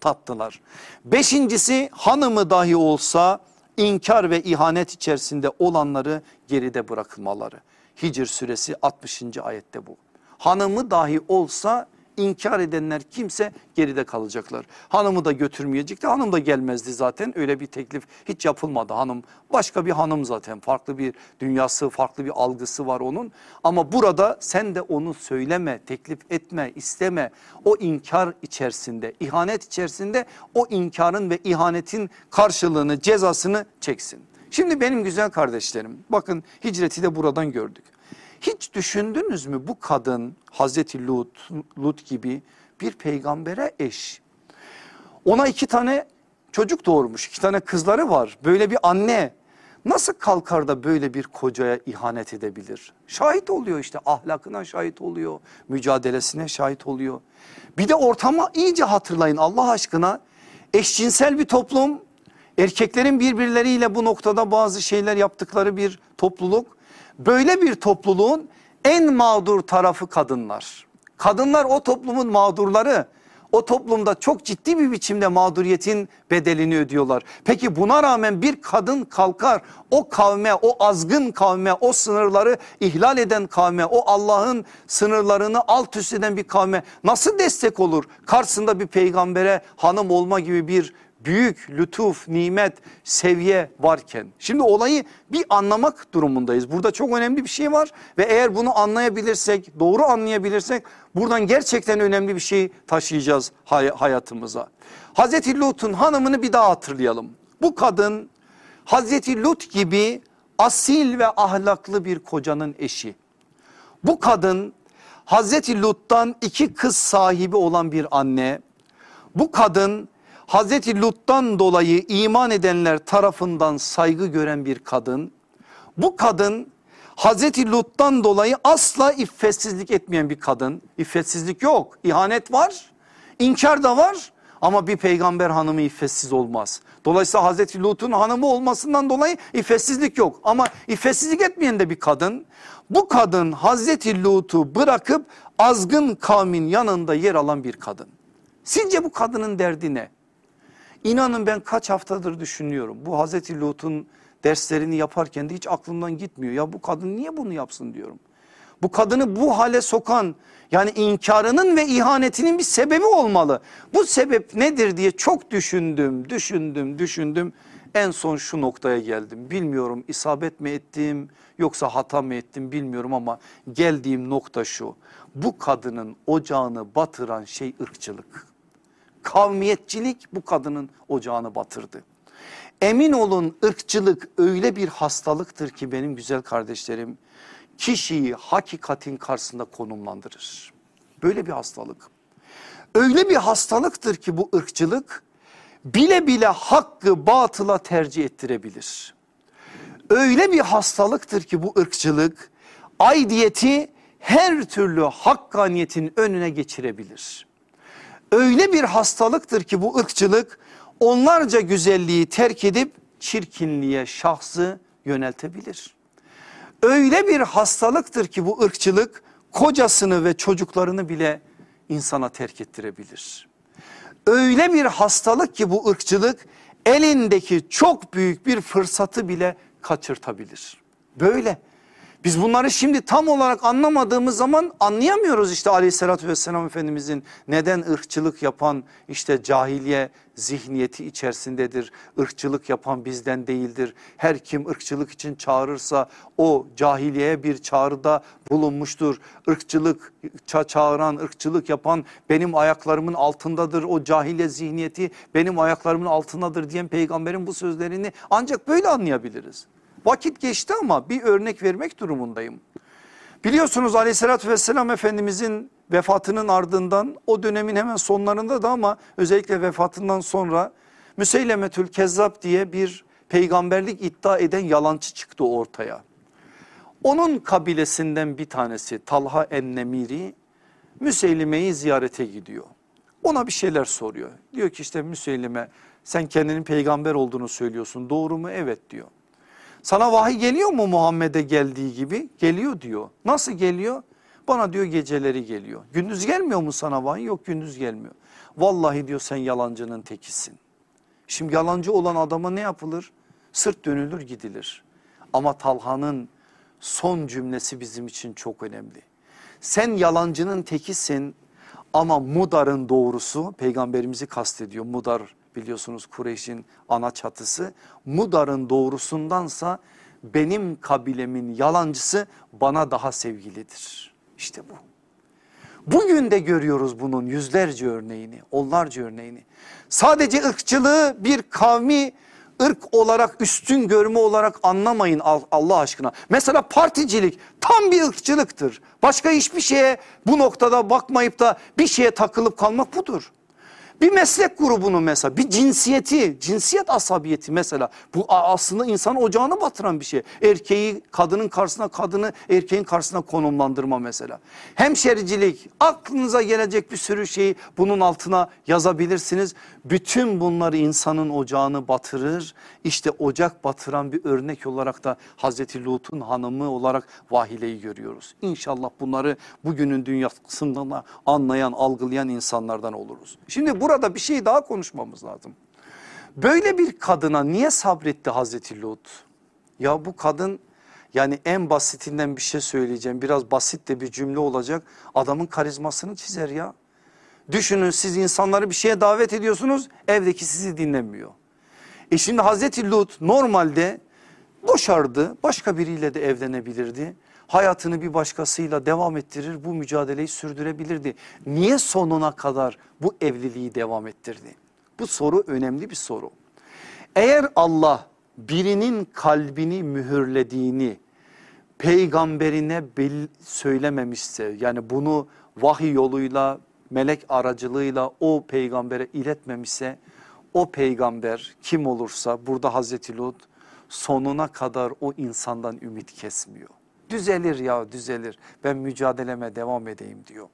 tattılar. Beşincisi hanımı dahi olsa inkar ve ihanet içerisinde olanları geride bırakılmaları. Hicr suresi 60. ayette bu. Hanımı dahi olsa inkar edenler kimse geride kalacaklar. Hanımı da götürmeyecekti hanım da gelmezdi zaten öyle bir teklif hiç yapılmadı hanım başka bir hanım zaten farklı bir dünyası farklı bir algısı var onun. Ama burada sen de onu söyleme teklif etme isteme o inkar içerisinde ihanet içerisinde o inkarın ve ihanetin karşılığını cezasını çeksin. Şimdi benim güzel kardeşlerim bakın hicreti de buradan gördük. Hiç düşündünüz mü bu kadın Hazreti Lut, Lut gibi bir peygambere eş. Ona iki tane çocuk doğurmuş iki tane kızları var böyle bir anne nasıl kalkar da böyle bir kocaya ihanet edebilir? Şahit oluyor işte ahlakına şahit oluyor mücadelesine şahit oluyor. Bir de ortama iyice hatırlayın Allah aşkına eşcinsel bir toplum erkeklerin birbirleriyle bu noktada bazı şeyler yaptıkları bir topluluk Böyle bir topluluğun en mağdur tarafı kadınlar. Kadınlar o toplumun mağdurları. O toplumda çok ciddi bir biçimde mağduriyetin bedelini ödüyorlar. Peki buna rağmen bir kadın kalkar o kavme o azgın kavme o sınırları ihlal eden kavme o Allah'ın sınırlarını alt üst eden bir kavme nasıl destek olur? Karşısında bir peygambere hanım olma gibi bir büyük lütuf, nimet, seviye varken. Şimdi olayı bir anlamak durumundayız. Burada çok önemli bir şey var ve eğer bunu anlayabilirsek, doğru anlayabilirsek buradan gerçekten önemli bir şey taşıyacağız hay hayatımıza. Hazreti Lut'un hanımını bir daha hatırlayalım. Bu kadın Hazreti Lut gibi asil ve ahlaklı bir kocanın eşi. Bu kadın Hazreti Lut'tan iki kız sahibi olan bir anne. Bu kadın Hazreti Lut'tan dolayı iman edenler tarafından saygı gören bir kadın. Bu kadın Hazreti Lut'tan dolayı asla iffetsizlik etmeyen bir kadın. İffetsizlik yok, ihanet var, inkar da var ama bir peygamber hanımı iffetsiz olmaz. Dolayısıyla Hazreti Lut'un hanımı olmasından dolayı iffetsizlik yok. Ama iffetsizlik etmeyen de bir kadın. Bu kadın Hazreti Lut'u bırakıp azgın kavmin yanında yer alan bir kadın. Sizce bu kadının derdi ne? İnanın ben kaç haftadır düşünüyorum. Bu Hazreti Lut'un derslerini yaparken de hiç aklımdan gitmiyor. Ya bu kadın niye bunu yapsın diyorum. Bu kadını bu hale sokan yani inkarının ve ihanetinin bir sebebi olmalı. Bu sebep nedir diye çok düşündüm, düşündüm, düşündüm. En son şu noktaya geldim. Bilmiyorum isabet mi ettim yoksa hata mı ettim bilmiyorum ama geldiğim nokta şu. Bu kadının ocağını batıran şey ırkçılık. Kavmiyetçilik bu kadının ocağını batırdı. Emin olun ırkçılık öyle bir hastalıktır ki benim güzel kardeşlerim kişiyi hakikatin karşısında konumlandırır. Böyle bir hastalık. Öyle bir hastalıktır ki bu ırkçılık bile bile hakkı batıla tercih ettirebilir. Öyle bir hastalıktır ki bu ırkçılık aidiyeti her türlü hakkaniyetin önüne geçirebilir öyle bir hastalıktır ki bu ırkçılık onlarca güzelliği terk edip çirkinliğe şahsı yöneltebilir. Öyle bir hastalıktır ki bu ırkçılık kocasını ve çocuklarını bile insana terk ettirebilir. Öyle bir hastalık ki bu ırkçılık elindeki çok büyük bir fırsatı bile kaçırtabilir. Böyle Biz bunları şimdi tam olarak anlamadığımız zaman anlayamıyoruz işte aleyhissalatü vesselam Efendimizin neden ırkçılık yapan işte cahiliye zihniyeti içerisindedir. Irkçılık yapan bizden değildir. Her kim ırkçılık için çağırırsa o cahiliyeye bir çağrıda bulunmuştur. Irkçılık ça çağıran, ırkçılık yapan benim ayaklarımın altındadır. O cahiliye zihniyeti benim ayaklarımın altındadır diyen peygamberin bu sözlerini ancak böyle anlayabiliriz. Vakit geçti ama bir örnek vermek durumundayım. Biliyorsunuz aleyhissalatü vesselam Efendimizin vefatının ardından o dönemin hemen sonlarında da ama özellikle vefatından sonra Müseylemetül Kezzab diye bir peygamberlik iddia eden yalancı çıktı ortaya. Onun kabilesinden bir tanesi Talha Ennemiri Müseylime'yi ziyarete gidiyor. Ona bir şeyler soruyor. Diyor ki işte Müseylime sen kendinin peygamber olduğunu söylüyorsun doğru mu? Evet diyor. Sana vahiy geliyor mu Muhammed'e geldiği gibi? Geliyor diyor. Nasıl geliyor? Bana diyor geceleri geliyor. Gündüz gelmiyor mu sana vahiy? Yok gündüz gelmiyor. Vallahi diyor sen yalancının tekisin. Şimdi yalancı olan adama ne yapılır? Sırt dönülür gidilir. Ama Talha'nın son cümlesi bizim için çok önemli. Sen yalancının tekisin ama Mudar'ın doğrusu peygamberimizi kastediyor. Mudar biliyorsunuz Kureyş'in ana çatısı. Mudar'ın doğrusundansa benim kabilemin yalancısı bana daha sevgilidir. İşte bu. Bugün de görüyoruz bunun yüzlerce örneğini, onlarca örneğini. Sadece ırkçılığı bir kavmi ırk olarak üstün görme olarak anlamayın Allah aşkına. Mesela particilik tam bir ırkçılıktır. Başka hiçbir şeye bu noktada bakmayıp da bir şeye takılıp kalmak budur. Bir meslek grubunu mesela bir cinsiyeti cinsiyet asabiyeti mesela bu aslında insan ocağını batıran bir şey. Erkeği kadının karşısına kadını erkeğin karşısına konumlandırma mesela. Hemşericilik aklınıza gelecek bir sürü şeyi bunun altına yazabilirsiniz. Bütün bunları insanın ocağını batırır. İşte ocak batıran bir örnek olarak da Hazreti Lut'un hanımı olarak Vahile'yi görüyoruz. İnşallah bunları bugünün dünyasında anlayan algılayan insanlardan oluruz. Şimdi bu burada bir şey daha konuşmamız lazım. Böyle bir kadına niye sabretti Hazreti Lut? Ya bu kadın yani en basitinden bir şey söyleyeceğim. Biraz basit de bir cümle olacak. Adamın karizmasını çizer ya. Düşünün siz insanları bir şeye davet ediyorsunuz. Evdeki sizi dinlemiyor. E şimdi Hazreti Lut normalde boşardı. Başka biriyle de evlenebilirdi hayatını bir başkasıyla devam ettirir bu mücadeleyi sürdürebilirdi. Niye sonuna kadar bu evliliği devam ettirdi? Bu soru önemli bir soru. Eğer Allah birinin kalbini mühürlediğini peygamberine söylememişse yani bunu vahiy yoluyla melek aracılığıyla o peygambere iletmemişse o peygamber kim olursa burada Hazreti Lut sonuna kadar o insandan ümit kesmiyor. Düzelir ya düzelir ben mücadeleme devam edeyim diyor.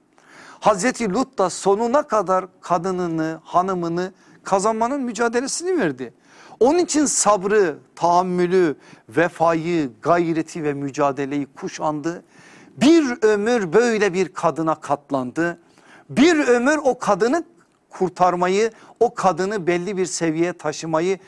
Hazreti Lut da sonuna kadar kadınını hanımını kazanmanın mücadelesini verdi. Onun için sabrı, tahammülü, vefayı, gayreti ve mücadeleyi kuşandı. Bir ömür böyle bir kadına katlandı. Bir ömür o kadını kurtarmayı, o kadını belli bir seviyeye taşımayı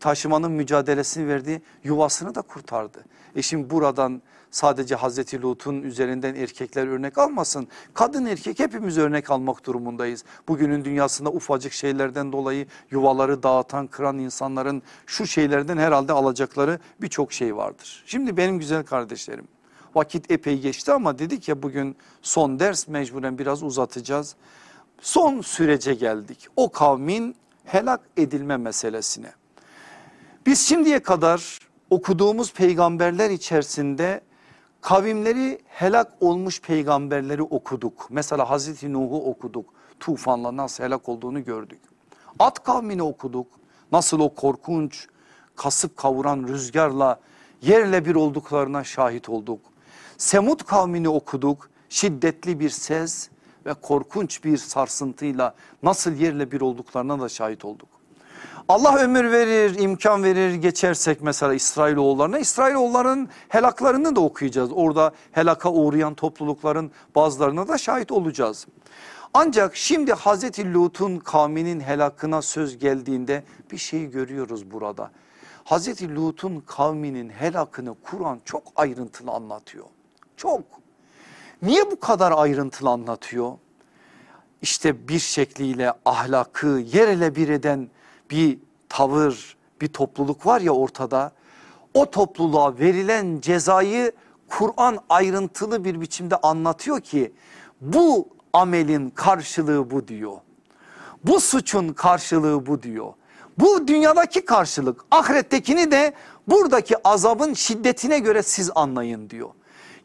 taşımanın mücadelesini verdi. Yuvasını da kurtardı. E şimdi buradan sadece Hazreti Lut'un üzerinden erkekler örnek almasın. Kadın erkek hepimiz örnek almak durumundayız. Bugünün dünyasında ufacık şeylerden dolayı yuvaları dağıtan kıran insanların şu şeylerden herhalde alacakları birçok şey vardır. Şimdi benim güzel kardeşlerim vakit epey geçti ama dedik ya bugün son ders mecburen biraz uzatacağız. Son sürece geldik o kavmin helak edilme meselesine. Biz şimdiye kadar okuduğumuz peygamberler içerisinde kavimleri helak olmuş peygamberleri okuduk. Mesela Hazreti Nuh'u okuduk. Tufanla nasıl helak olduğunu gördük. At kavmini okuduk. Nasıl o korkunç kasıp kavuran rüzgarla yerle bir olduklarına şahit olduk. Semut kavmini okuduk. Şiddetli bir ses ve korkunç bir sarsıntıyla nasıl yerle bir olduklarına da şahit olduk. Allah ömür verir, imkan verir geçersek mesela İsrailoğullarına İsrailoğulların helaklarını da okuyacağız. Orada helaka uğrayan toplulukların bazılarına da şahit olacağız. Ancak şimdi Hazreti Lut'un kavminin helakına söz geldiğinde bir şey görüyoruz burada. Hazreti Lut'un kavminin helakını Kur'an çok ayrıntılı anlatıyor. Çok. Niye bu kadar ayrıntılı anlatıyor? İşte bir şekliyle ahlakı yerele bir eden bir tavır, bir topluluk var ya ortada. O topluluğa verilen cezayı Kur'an ayrıntılı bir biçimde anlatıyor ki bu amelin karşılığı bu diyor. Bu suçun karşılığı bu diyor. Bu dünyadaki karşılık ahirettekini de buradaki azabın şiddetine göre siz anlayın diyor.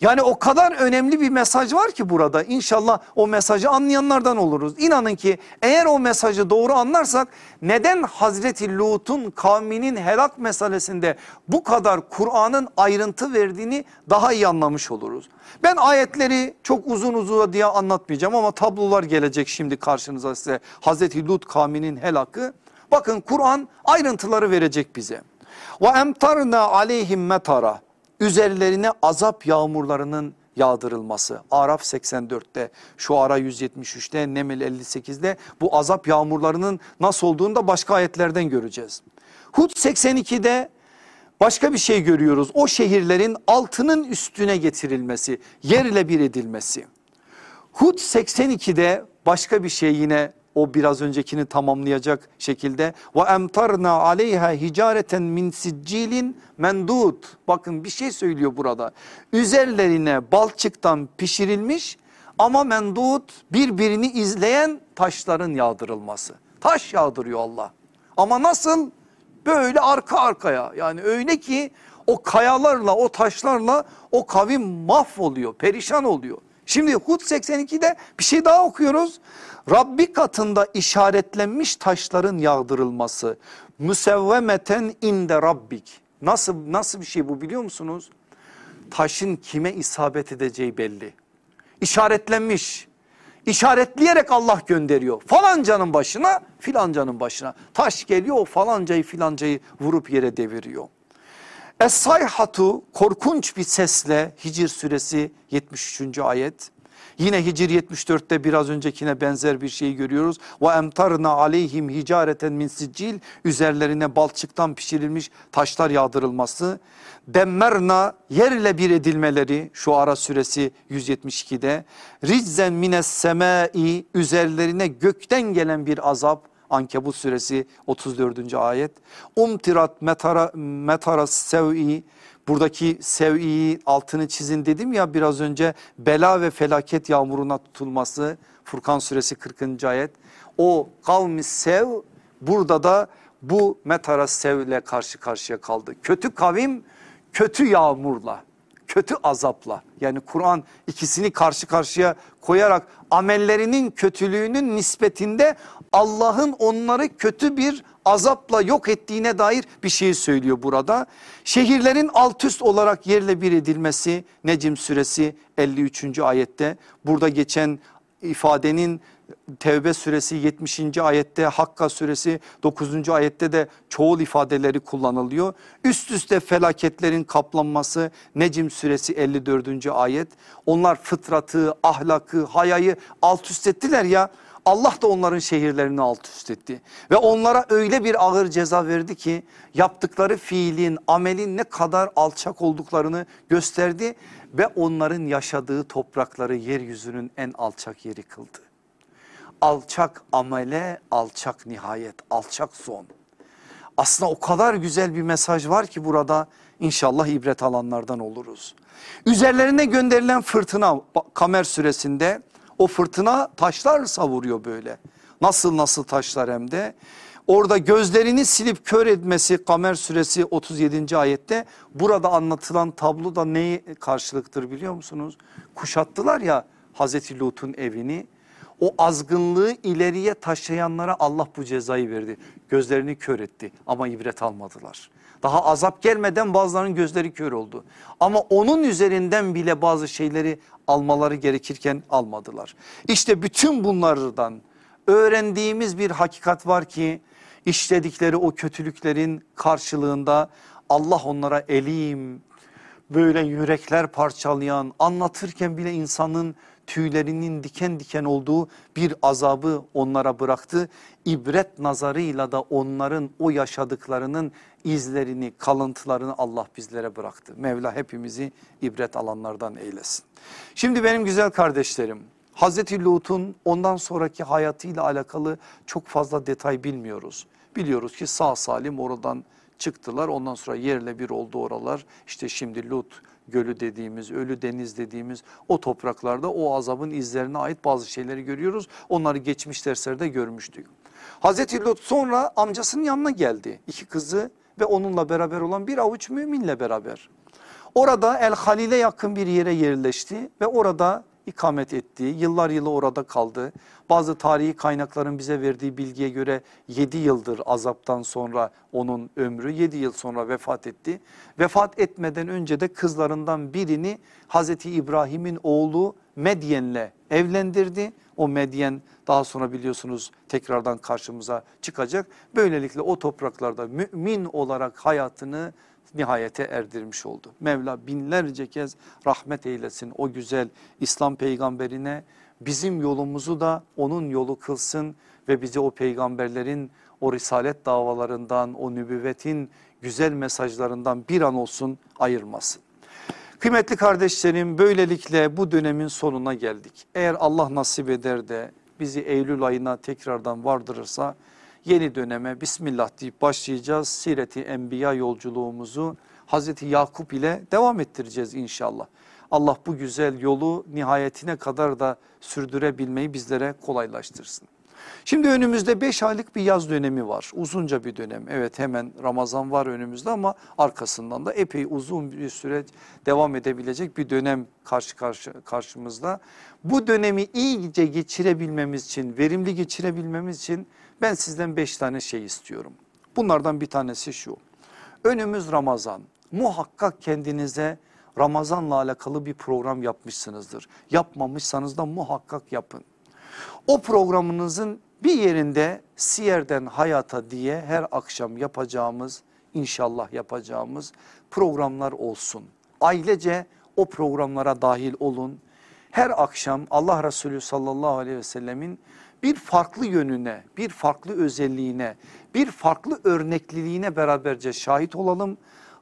Yani o kadar önemli bir mesaj var ki burada inşallah o mesajı anlayanlardan oluruz. İnanın ki eğer o mesajı doğru anlarsak neden Hazreti Lut'un kavminin helak meselesinde bu kadar Kur'an'ın ayrıntı verdiğini daha iyi anlamış oluruz. Ben ayetleri çok uzun uzun diye anlatmayacağım ama tablolar gelecek şimdi karşınıza size Hazreti Lut kavminin helakı. Bakın Kur'an ayrıntıları verecek bize. Ve emtarna aleyhim metara üzerlerine azap yağmurlarının yağdırılması. Araf 84'te, şu ara 173'te, Neml 58'de bu azap yağmurlarının nasıl olduğunu da başka ayetlerden göreceğiz. Hud 82'de başka bir şey görüyoruz. O şehirlerin altının üstüne getirilmesi, yerle bir edilmesi. Hud 82'de başka bir şey yine o biraz öncekini tamamlayacak şekilde ve emtarna aleyha hicareten min siccilin mendud. Bakın bir şey söylüyor burada. Üzerlerine balçıktan pişirilmiş ama mendud birbirini izleyen taşların yağdırılması. Taş yağdırıyor Allah. Ama nasıl? Böyle arka arkaya yani öyle ki o kayalarla o taşlarla o kavim mahvoluyor perişan oluyor. Şimdi Hud 82'de bir şey daha okuyoruz. Rabbi katında işaretlenmiş taşların yağdırılması. Müsevvemeten inde rabbik. Nasıl, nasıl bir şey bu biliyor musunuz? Taşın kime isabet edeceği belli. İşaretlenmiş. İşaretleyerek Allah gönderiyor. Falancanın başına filancanın başına. Taş geliyor o falancayı filancayı vurup yere deviriyor. Es-sayhatu korkunç bir sesle Hicr suresi 73. ayet. Yine Hicr 74'te biraz öncekine benzer bir şey görüyoruz. Ve emtarna aleyhim hicareten min siccil üzerlerine balçıktan pişirilmiş taşlar yağdırılması. Demmerna yerle bir edilmeleri şu ara süresi 172'de. Riczen mines semai üzerlerine gökten gelen bir azap Ankebut suresi 34. ayet. Umtirat metara, metara sev'i buradaki sev'iyi altını çizin dedim ya biraz önce bela ve felaket yağmuruna tutulması Furkan suresi 40. ayet. O kavmi sev burada da bu metara sevle karşı karşıya kaldı. Kötü kavim kötü yağmurla kötü azapla yani Kur'an ikisini karşı karşıya koyarak amellerinin kötülüğünün nispetinde Allah'ın onları kötü bir azapla yok ettiğine dair bir şey söylüyor burada. Şehirlerin alt üst olarak yerle bir edilmesi Necim suresi 53. ayette burada geçen ifadenin Tevbe suresi 70. ayette Hakka suresi 9. ayette de çoğul ifadeleri kullanılıyor. Üst üste felaketlerin kaplanması Necim suresi 54. ayet. Onlar fıtratı, ahlakı, hayayı alt üst ettiler ya. Allah da onların şehirlerini alt üst etti. Ve onlara öyle bir ağır ceza verdi ki yaptıkları fiilin, amelin ne kadar alçak olduklarını gösterdi. Ve onların yaşadığı toprakları yeryüzünün en alçak yeri kıldı alçak amele alçak nihayet alçak son. Aslında o kadar güzel bir mesaj var ki burada inşallah ibret alanlardan oluruz. Üzerlerine gönderilen fırtına Kamer süresinde o fırtına taşlar savuruyor böyle. Nasıl nasıl taşlar hem de. Orada gözlerini silip kör etmesi Kamer suresi 37. ayette burada anlatılan tablo da neyi karşılıktır biliyor musunuz? Kuşattılar ya Hazreti Lut'un evini o azgınlığı ileriye taşıyanlara Allah bu cezayı verdi. Gözlerini kör etti ama ibret almadılar. Daha azap gelmeden bazılarının gözleri kör oldu. Ama onun üzerinden bile bazı şeyleri almaları gerekirken almadılar. İşte bütün bunlardan öğrendiğimiz bir hakikat var ki işledikleri o kötülüklerin karşılığında Allah onlara elim böyle yürekler parçalayan anlatırken bile insanın tüylerinin diken diken olduğu bir azabı onlara bıraktı. İbret nazarıyla da onların o yaşadıklarının izlerini kalıntılarını Allah bizlere bıraktı. Mevla hepimizi ibret alanlardan eylesin. Şimdi benim güzel kardeşlerim Hazreti Lut'un ondan sonraki hayatıyla alakalı çok fazla detay bilmiyoruz. Biliyoruz ki sağ salim oradan çıktılar ondan sonra yerle bir oldu oralar. İşte şimdi Lut gölü dediğimiz ölü deniz dediğimiz o topraklarda o azabın izlerine ait bazı şeyleri görüyoruz. Onları geçmiş derslerde görmüştük. Hazreti Lut sonra amcasının yanına geldi. İki kızı ve onunla beraber olan bir avuç müminle beraber. Orada El Halil'e yakın bir yere yerleşti ve orada ikamet etti. Yıllar yılı orada kaldı. Bazı tarihi kaynakların bize verdiği bilgiye göre 7 yıldır azaptan sonra onun ömrü 7 yıl sonra vefat etti. Vefat etmeden önce de kızlarından birini Hazreti İbrahim'in oğlu Medyen'le evlendirdi. O Medyen daha sonra biliyorsunuz tekrardan karşımıza çıkacak. Böylelikle o topraklarda mümin olarak hayatını nihayete erdirmiş oldu. Mevla binlerce kez rahmet eylesin o güzel İslam peygamberine bizim yolumuzu da onun yolu kılsın ve bizi o peygamberlerin o risalet davalarından o nübüvvetin güzel mesajlarından bir an olsun ayırmasın. Kıymetli kardeşlerim böylelikle bu dönemin sonuna geldik. Eğer Allah nasip eder de bizi Eylül ayına tekrardan vardırırsa yeni döneme Bismillah deyip başlayacağız. Sireti Enbiya yolculuğumuzu Hazreti Yakup ile devam ettireceğiz inşallah. Allah bu güzel yolu nihayetine kadar da sürdürebilmeyi bizlere kolaylaştırsın. Şimdi önümüzde 5 aylık bir yaz dönemi var. Uzunca bir dönem. Evet hemen Ramazan var önümüzde ama arkasından da epey uzun bir süre devam edebilecek bir dönem karşı karşı karşımızda. Bu dönemi iyice geçirebilmemiz için, verimli geçirebilmemiz için ben sizden 5 tane şey istiyorum. Bunlardan bir tanesi şu. Önümüz Ramazan. Muhakkak kendinize Ramazanla alakalı bir program yapmışsınızdır. Yapmamışsanız da muhakkak yapın. O programınızın bir yerinde Siyer'den Hayata diye her akşam yapacağımız inşallah yapacağımız programlar olsun. Ailece o programlara dahil olun. Her akşam Allah Resulü sallallahu aleyhi ve sellemin bir farklı yönüne, bir farklı özelliğine, bir farklı örnekliliğine beraberce şahit olalım.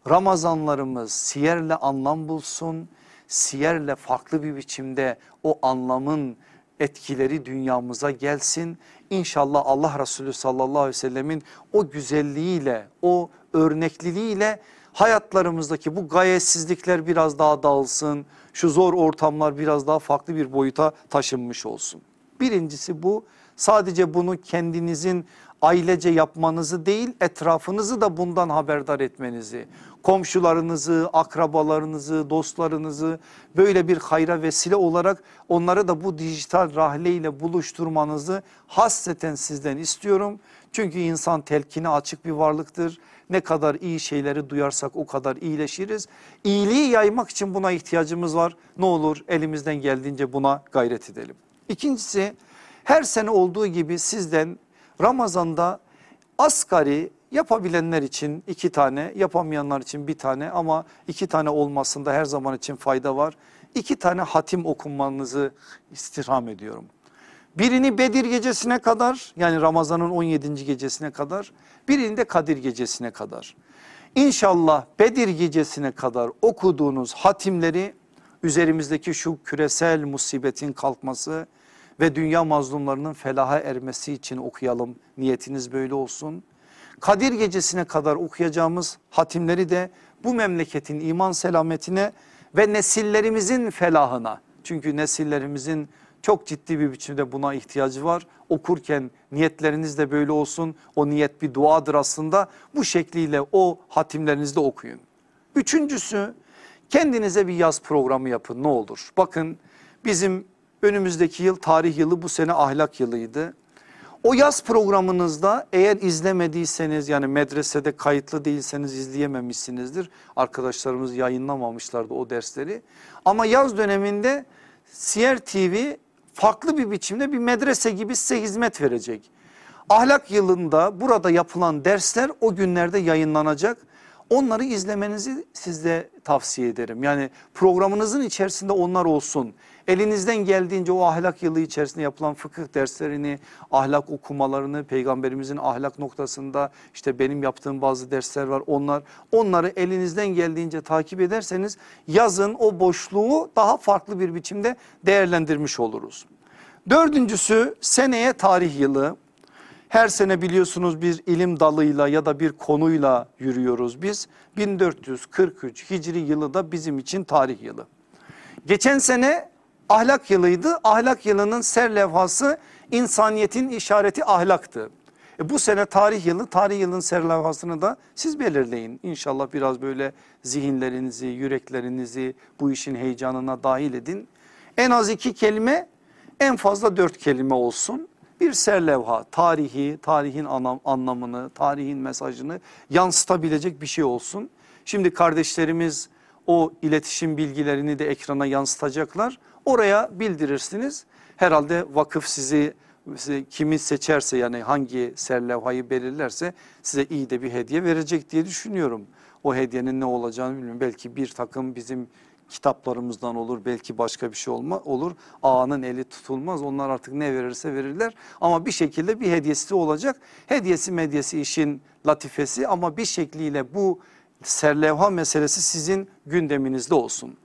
Ramazanlarımız siyerle anlam bulsun, siyerle farklı bir biçimde o anlamın etkileri dünyamıza gelsin. İnşallah Allah Resulü sallallahu aleyhi ve sellemin o güzelliğiyle, o örnekliliğiyle hayatlarımızdaki bu gayetsizlikler biraz daha dağılsın. Şu zor ortamlar biraz daha farklı bir boyuta taşınmış olsun. Birincisi bu sadece bunu kendinizin ailece yapmanızı değil etrafınızı da bundan haberdar etmenizi, komşularınızı, akrabalarınızı, dostlarınızı böyle bir hayra vesile olarak onları da bu dijital rahleyle buluşturmanızı hasreten sizden istiyorum. Çünkü insan telkine açık bir varlıktır. Ne kadar iyi şeyleri duyarsak o kadar iyileşiriz. İyiliği yaymak için buna ihtiyacımız var. Ne olur elimizden geldiğince buna gayret edelim. İkincisi her sene olduğu gibi sizden Ramazan'da asgari yapabilenler için iki tane yapamayanlar için bir tane ama iki tane olmasında her zaman için fayda var. İki tane hatim okunmanızı istirham ediyorum. Birini Bedir gecesine kadar yani Ramazan'ın 17. gecesine kadar birini de Kadir gecesine kadar. İnşallah Bedir gecesine kadar okuduğunuz hatimleri üzerimizdeki şu küresel musibetin kalkması ve dünya mazlumlarının felaha ermesi için okuyalım. Niyetiniz böyle olsun. Kadir gecesine kadar okuyacağımız hatimleri de bu memleketin iman selametine ve nesillerimizin felahına. Çünkü nesillerimizin çok ciddi bir biçimde buna ihtiyacı var. Okurken niyetleriniz de böyle olsun. O niyet bir duadır aslında. Bu şekliyle o hatimlerinizde okuyun. Üçüncüsü kendinize bir yaz programı yapın ne olur. Bakın bizim Önümüzdeki yıl tarih yılı bu sene ahlak yılıydı. O yaz programınızda eğer izlemediyseniz yani medresede kayıtlı değilseniz izleyememişsinizdir. Arkadaşlarımız yayınlamamışlardı o dersleri. Ama yaz döneminde Siyer TV farklı bir biçimde bir medrese gibi size hizmet verecek. Ahlak yılında burada yapılan dersler o günlerde yayınlanacak. Onları izlemenizi sizde tavsiye ederim. Yani programınızın içerisinde onlar olsun. Elinizden geldiğince o ahlak yılı içerisinde yapılan fıkıh derslerini, ahlak okumalarını, peygamberimizin ahlak noktasında işte benim yaptığım bazı dersler var onlar. Onları elinizden geldiğince takip ederseniz yazın o boşluğu daha farklı bir biçimde değerlendirmiş oluruz. Dördüncüsü seneye tarih yılı. Her sene biliyorsunuz bir ilim dalıyla ya da bir konuyla yürüyoruz biz. 1443 Hicri yılı da bizim için tarih yılı. Geçen sene ahlak yılıydı. Ahlak yılının ser levhası insaniyetin işareti ahlaktı. E bu sene tarih yılı, tarih yılının ser levhasını da siz belirleyin. İnşallah biraz böyle zihinlerinizi, yüreklerinizi bu işin heyecanına dahil edin. En az iki kelime, en fazla dört kelime olsun. Bir serlevha, tarihi, tarihin anlam, anlamını, tarihin mesajını yansıtabilecek bir şey olsun. Şimdi kardeşlerimiz o iletişim bilgilerini de ekrana yansıtacaklar. Oraya bildirirsiniz. Herhalde vakıf sizi kimi seçerse yani hangi serlevhayı belirlerse size iyi de bir hediye verecek diye düşünüyorum. O hediyenin ne olacağını bilmiyorum. Belki bir takım bizim kitaplarımızdan olur belki başka bir şey olma, olur. Ağanın eli tutulmaz onlar artık ne verirse verirler ama bir şekilde bir hediyesi olacak. Hediyesi medyesi işin latifesi ama bir şekliyle bu serlevha meselesi sizin gündeminizde olsun.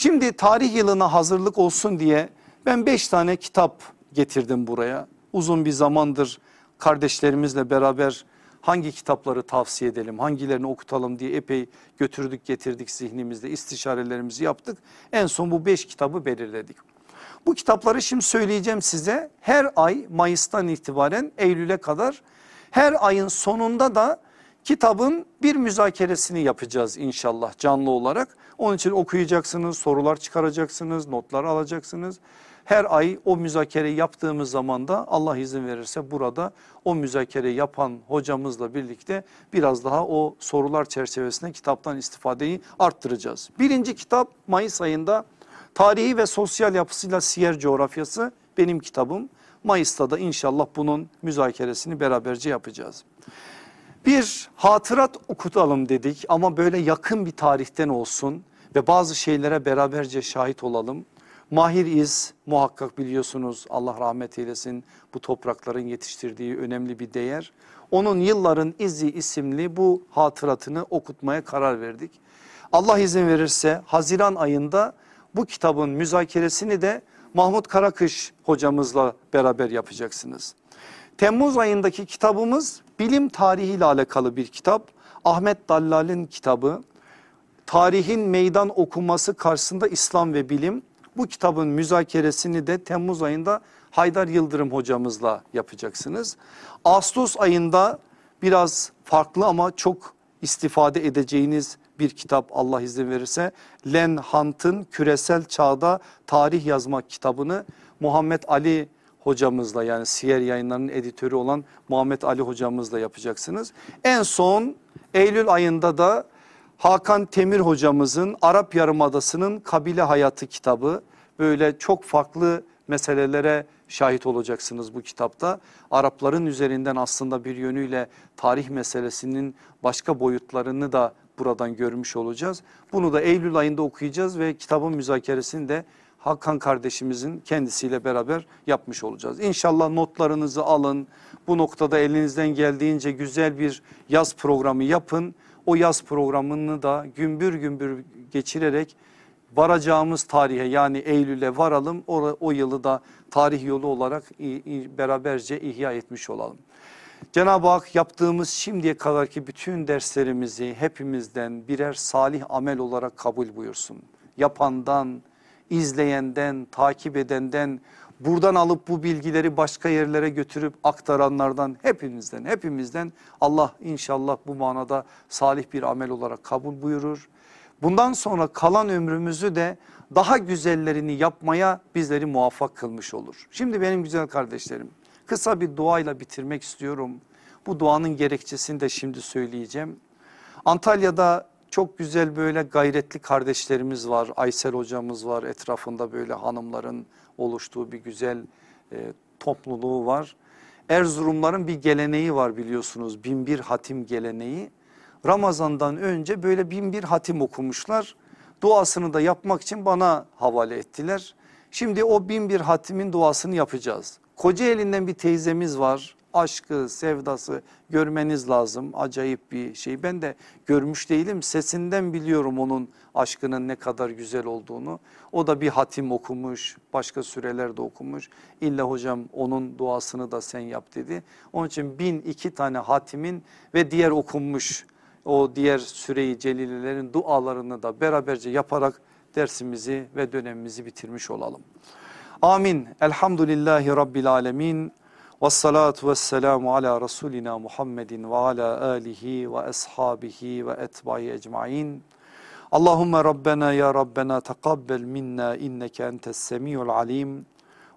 Şimdi tarih yılına hazırlık olsun diye ben beş tane kitap getirdim buraya. Uzun bir zamandır kardeşlerimizle beraber hangi kitapları tavsiye edelim, hangilerini okutalım diye epey götürdük getirdik zihnimizde istişarelerimizi yaptık. En son bu beş kitabı belirledik. Bu kitapları şimdi söyleyeceğim size her ay Mayıs'tan itibaren Eylül'e kadar her ayın sonunda da kitabın bir müzakeresini yapacağız inşallah canlı olarak. Onun için okuyacaksınız, sorular çıkaracaksınız, notlar alacaksınız. Her ay o müzakereyi yaptığımız zaman da Allah izin verirse burada o müzakere yapan hocamızla birlikte biraz daha o sorular çerçevesinde kitaptan istifadeyi arttıracağız. Birinci kitap Mayıs ayında tarihi ve sosyal yapısıyla siyer coğrafyası benim kitabım. Mayıs'ta da inşallah bunun müzakeresini beraberce yapacağız. Bir hatırat okutalım dedik ama böyle yakın bir tarihten olsun ve bazı şeylere beraberce şahit olalım. Mahir İz muhakkak biliyorsunuz Allah rahmet eylesin bu toprakların yetiştirdiği önemli bir değer. Onun Yılların İzi isimli bu hatıratını okutmaya karar verdik. Allah izin verirse Haziran ayında bu kitabın müzakeresini de Mahmut Karakış hocamızla beraber yapacaksınız. Temmuz ayındaki kitabımız bilim tarihiyle alakalı bir kitap. Ahmet Dallal'in kitabı. Tarihin meydan okuması karşısında İslam ve bilim. Bu kitabın müzakeresini de Temmuz ayında Haydar Yıldırım hocamızla yapacaksınız. Ağustos ayında biraz farklı ama çok istifade edeceğiniz bir kitap Allah izin verirse Len Hunt'ın küresel çağda tarih yazmak kitabını Muhammed Ali hocamızla yani Siyer yayınlarının editörü olan Muhammed Ali hocamızla yapacaksınız. En son Eylül ayında da Hakan Temir hocamızın Arap Yarımadası'nın kabile hayatı kitabı böyle çok farklı meselelere şahit olacaksınız bu kitapta. Arapların üzerinden aslında bir yönüyle tarih meselesinin başka boyutlarını da buradan görmüş olacağız. Bunu da Eylül ayında okuyacağız ve kitabın müzakeresini de Hakan kardeşimizin kendisiyle beraber yapmış olacağız. İnşallah notlarınızı alın. Bu noktada elinizden geldiğince güzel bir yaz programı yapın. O yaz programını da gümbür gümbür geçirerek varacağımız tarihe yani Eylül'e varalım. O, o yılı da tarih yolu olarak beraberce ihya etmiş olalım. Cenab-ı Hak yaptığımız şimdiye kadarki bütün derslerimizi hepimizden birer salih amel olarak kabul buyursun. Yapandan, izleyenden, takip edenden, buradan alıp bu bilgileri başka yerlere götürüp aktaranlardan hepimizden, hepimizden Allah inşallah bu manada salih bir amel olarak kabul buyurur. Bundan sonra kalan ömrümüzü de daha güzellerini yapmaya bizleri muvaffak kılmış olur. Şimdi benim güzel kardeşlerim kısa bir duayla bitirmek istiyorum. Bu duanın gerekçesini de şimdi söyleyeceğim. Antalya'da çok güzel böyle gayretli kardeşlerimiz var. Aysel hocamız var etrafında böyle hanımların oluştuğu bir güzel e, topluluğu var. Erzurumların bir geleneği var biliyorsunuz binbir hatim geleneği. Ramazan'dan önce böyle bin bir hatim okumuşlar. Duasını da yapmak için bana havale ettiler. Şimdi o bin bir hatimin duasını yapacağız. Koca elinden bir teyzemiz var. Aşkı, sevdası görmeniz lazım. Acayip bir şey. Ben de görmüş değilim. Sesinden biliyorum onun aşkının ne kadar güzel olduğunu. O da bir hatim okumuş. Başka süreler de okumuş. İlla hocam onun duasını da sen yap dedi. Onun için bin iki tane hatimin ve diğer okunmuş o diğer süreyi celilelerin dualarını da beraberce yaparak dersimizi ve dönemimizi bitirmiş olalım. Amin. Elhamdülillahi Rabbil Alemin. Ve salatu ve selamu ala Resulina Muhammedin ve ala alihi ve ashabihi ve etbahi ecmain. Allahümme Rabbena ya Rabbena tekabbel minna inneke entes semiyul alim.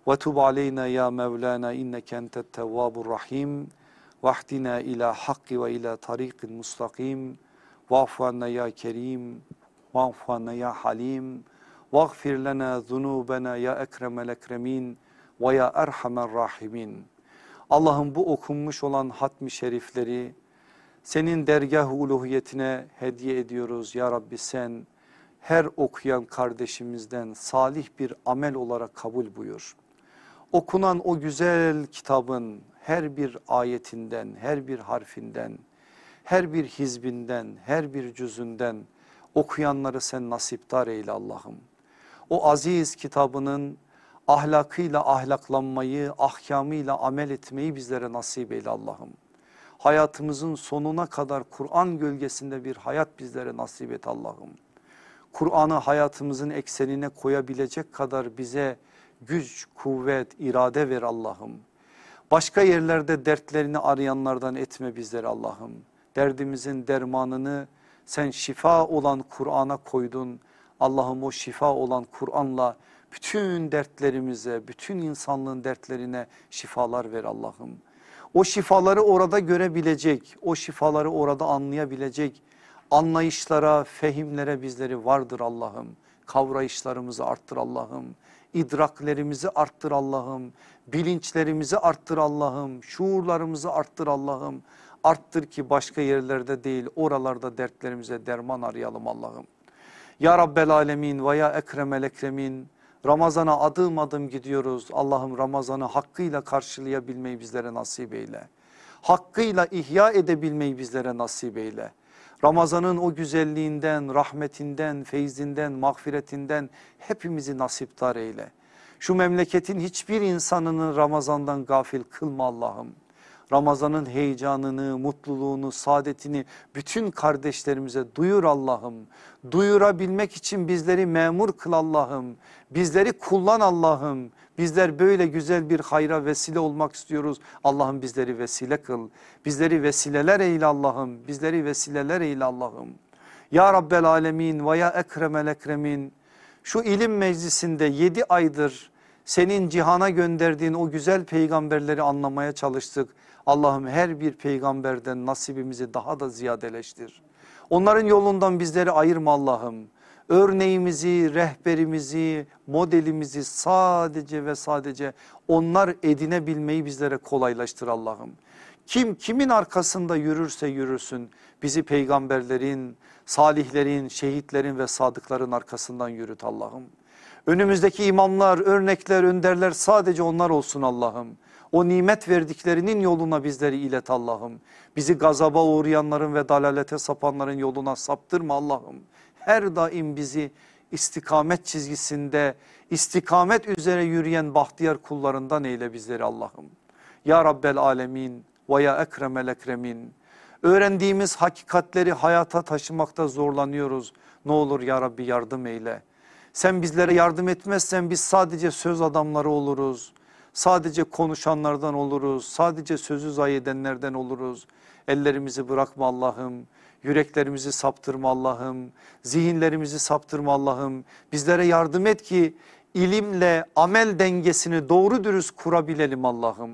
Ve tub aleyna ya Mevlana inneke entet tevvabur rahim. Vahdina ila hakki ve ila tariqin mustakim. Va'fu ya kerim. Va'fu ya halim. Vagfir lana zunubena ya ekremel ekremin ve ya erhamer rahimin. Allah'ım bu okunmuş olan hatmi şerifleri senin dergah uluhiyetine hediye ediyoruz ya Rabbi sen her okuyan kardeşimizden salih bir amel olarak kabul buyur. Okunan o güzel kitabın her bir ayetinden, her bir harfinden, her bir hizbinden, her bir cüzünden okuyanları sen nasiptar eyle Allah'ım. O aziz kitabının ahlakıyla ahlaklanmayı, ahkamıyla amel etmeyi bizlere nasip eyle Allah'ım. Hayatımızın sonuna kadar Kur'an gölgesinde bir hayat bizlere nasip et Allah'ım. Kur'an'ı hayatımızın eksenine koyabilecek kadar bize güç, kuvvet, irade ver Allah'ım. Başka yerlerde dertlerini arayanlardan etme bizleri Allah'ım. Derdimizin dermanını sen şifa olan Kur'an'a koydun. Allah'ım o şifa olan Kur'an'la bütün dertlerimize, bütün insanlığın dertlerine şifalar ver Allah'ım. O şifaları orada görebilecek, o şifaları orada anlayabilecek anlayışlara, fehimlere bizleri vardır Allah'ım. Kavrayışlarımızı arttır Allah'ım. İdraklerimizi arttır Allah'ım. Bilinçlerimizi arttır Allah'ım. Şuurlarımızı arttır Allah'ım. Arttır ki başka yerlerde değil oralarda dertlerimize derman arayalım Allah'ım. Ya Rabbel Alemin ve ya Ekremel Ekremin Ramazana adım adım gidiyoruz. Allah'ım Ramazan'ı hakkıyla karşılayabilmeyi bizlere nasip eyle. Hakkıyla ihya edebilmeyi bizlere nasip eyle. Ramazan'ın o güzelliğinden, rahmetinden, feyzinden, mağfiretinden hepimizi nasiptar eyle. Şu memleketin hiçbir insanını Ramazan'dan gafil kılma Allah'ım. Ramazan'ın heyecanını, mutluluğunu, saadetini bütün kardeşlerimize duyur Allah'ım. Duyurabilmek için bizleri memur kıl Allah'ım. Bizleri kullan Allah'ım. Bizler böyle güzel bir hayra vesile olmak istiyoruz. Allah'ım bizleri vesile kıl. Bizleri vesileler eyle Allah'ım. Bizleri vesileler eyle Allah'ım. Ya Rabbel Alemin ve ya Ekremel Ekremin. Şu ilim meclisinde yedi aydır senin cihana gönderdiğin o güzel peygamberleri anlamaya çalıştık. Allah'ım her bir peygamberden nasibimizi daha da ziyadeleştir. Onların yolundan bizleri ayırma Allah'ım. Örneğimizi, rehberimizi, modelimizi sadece ve sadece onlar edinebilmeyi bizlere kolaylaştır Allah'ım. Kim kimin arkasında yürürse yürürsün bizi peygamberlerin, salihlerin, şehitlerin ve sadıkların arkasından yürüt Allah'ım. Önümüzdeki imamlar, örnekler, önderler sadece onlar olsun Allah'ım. O nimet verdiklerinin yoluna bizleri ilet Allah'ım. Bizi gazaba uğrayanların ve dalalete sapanların yoluna saptırma Allah'ım. Her daim bizi istikamet çizgisinde istikamet üzere yürüyen bahtiyar kullarından eyle bizleri Allah'ım. Ya Rabbel Alemin ve ya Ekremel Ekremin. Öğrendiğimiz hakikatleri hayata taşımakta zorlanıyoruz. Ne olur ya Rabbi yardım eyle. Sen bizlere yardım etmezsen biz sadece söz adamları oluruz. Sadece konuşanlardan oluruz. Sadece sözü zayi edenlerden oluruz. Ellerimizi bırakma Allah'ım. Yüreklerimizi saptırma Allah'ım. Zihinlerimizi saptırma Allah'ım. Bizlere yardım et ki ilimle amel dengesini doğru dürüst kurabilelim Allah'ım.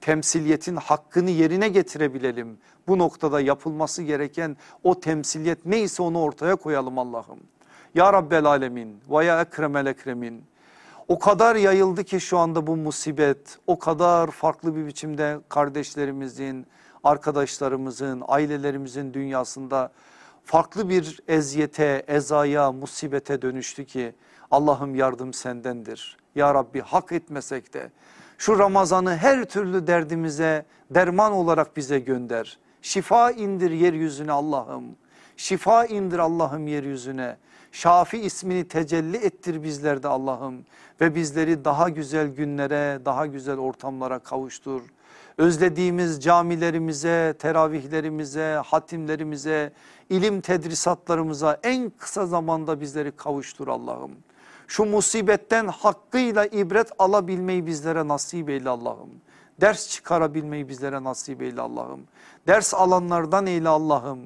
Temsiliyetin hakkını yerine getirebilelim. Bu noktada yapılması gereken o temsiliyet neyse onu ortaya koyalım Allah'ım. Ya Rabbel Alemin ve ya Ekremel Ekremin. O kadar yayıldı ki şu anda bu musibet o kadar farklı bir biçimde kardeşlerimizin, arkadaşlarımızın, ailelerimizin dünyasında farklı bir eziyete, ezaya, musibete dönüştü ki Allah'ım yardım sendendir. Ya Rabbi hak etmesek de şu Ramazan'ı her türlü derdimize derman olarak bize gönder. Şifa indir yeryüzüne Allah'ım. Şifa indir Allah'ım yeryüzüne. Şafi ismini tecelli ettir bizlerde Allah'ım. Ve bizleri daha güzel günlere, daha güzel ortamlara kavuştur. Özlediğimiz camilerimize, teravihlerimize, hatimlerimize, ilim tedrisatlarımıza en kısa zamanda bizleri kavuştur Allah'ım. Şu musibetten hakkıyla ibret alabilmeyi bizlere nasip eyle Allah'ım. Ders çıkarabilmeyi bizlere nasip eyle Allah'ım. Ders alanlardan eyle Allah'ım.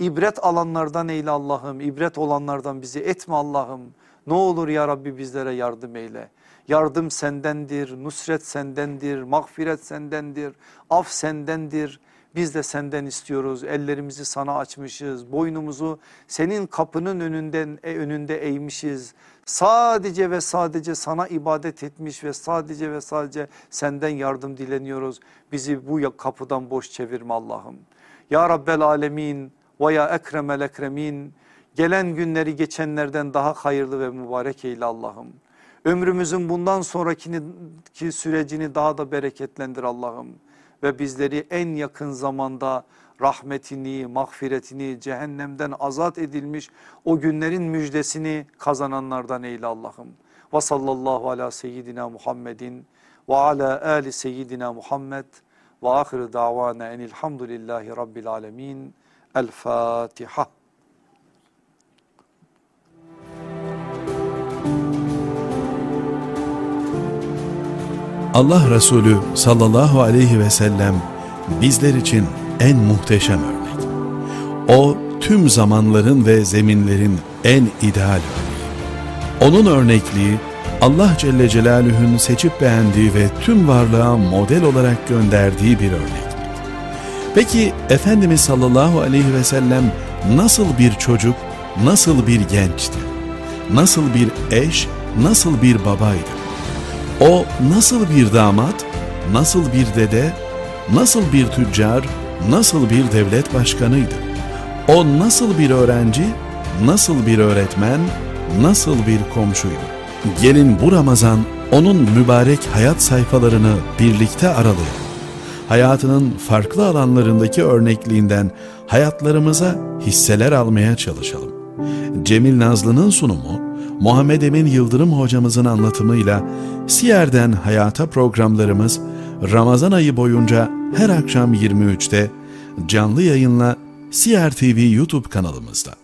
İbret alanlardan eyle Allah'ım. İbret olanlardan bizi etme Allah'ım. Ne olur ya Rabbi bizlere yardım eyle. Yardım sendendir, nusret sendendir, mağfiret sendendir, af sendendir. Biz de senden istiyoruz. Ellerimizi sana açmışız. Boynumuzu senin kapının önünden e, önünde eğmişiz. Sadece ve sadece sana ibadet etmiş ve sadece ve sadece senden yardım dileniyoruz. Bizi bu kapıdan boş çevirme Allah'ım. Ya Rabbel Alemin ve ya Ekremel Ekremin gelen günleri geçenlerden daha hayırlı ve mübarek eyle Allah'ım. Ömrümüzün bundan sonraki sürecini daha da bereketlendir Allah'ım. Ve bizleri en yakın zamanda rahmetini, mağfiretini, cehennemden azat edilmiş o günlerin müjdesini kazananlardan eyle Allah'ım. Ve sallallahu ala seyyidina Muhammedin ve ala ali seyyidina Muhammed ve ahir davana enilhamdülillahi rabbil alemin. El Fatiha. Allah Resulü sallallahu aleyhi ve sellem bizler için en muhteşem örnek. O tüm zamanların ve zeminlerin en ideal örneği. Onun örnekliği Allah Celle Celaluhu'nun seçip beğendiği ve tüm varlığa model olarak gönderdiği bir örnek. Peki Efendimiz sallallahu aleyhi ve sellem nasıl bir çocuk, nasıl bir gençti? Nasıl bir eş, nasıl bir babaydı? O nasıl bir damat, nasıl bir dede, nasıl bir tüccar, nasıl bir devlet başkanıydı? O nasıl bir öğrenci, nasıl bir öğretmen, nasıl bir komşuydu? Gelin bu Ramazan onun mübarek hayat sayfalarını birlikte aralayalım. Hayatının farklı alanlarındaki örnekliğinden hayatlarımıza hisseler almaya çalışalım. Cemil Nazlı'nın sunumu, Muhammed Emin Yıldırım hocamızın anlatımıyla Siyer'den Hayata programlarımız Ramazan ayı boyunca her akşam 23'te canlı yayınla Siyer TV YouTube kanalımızda.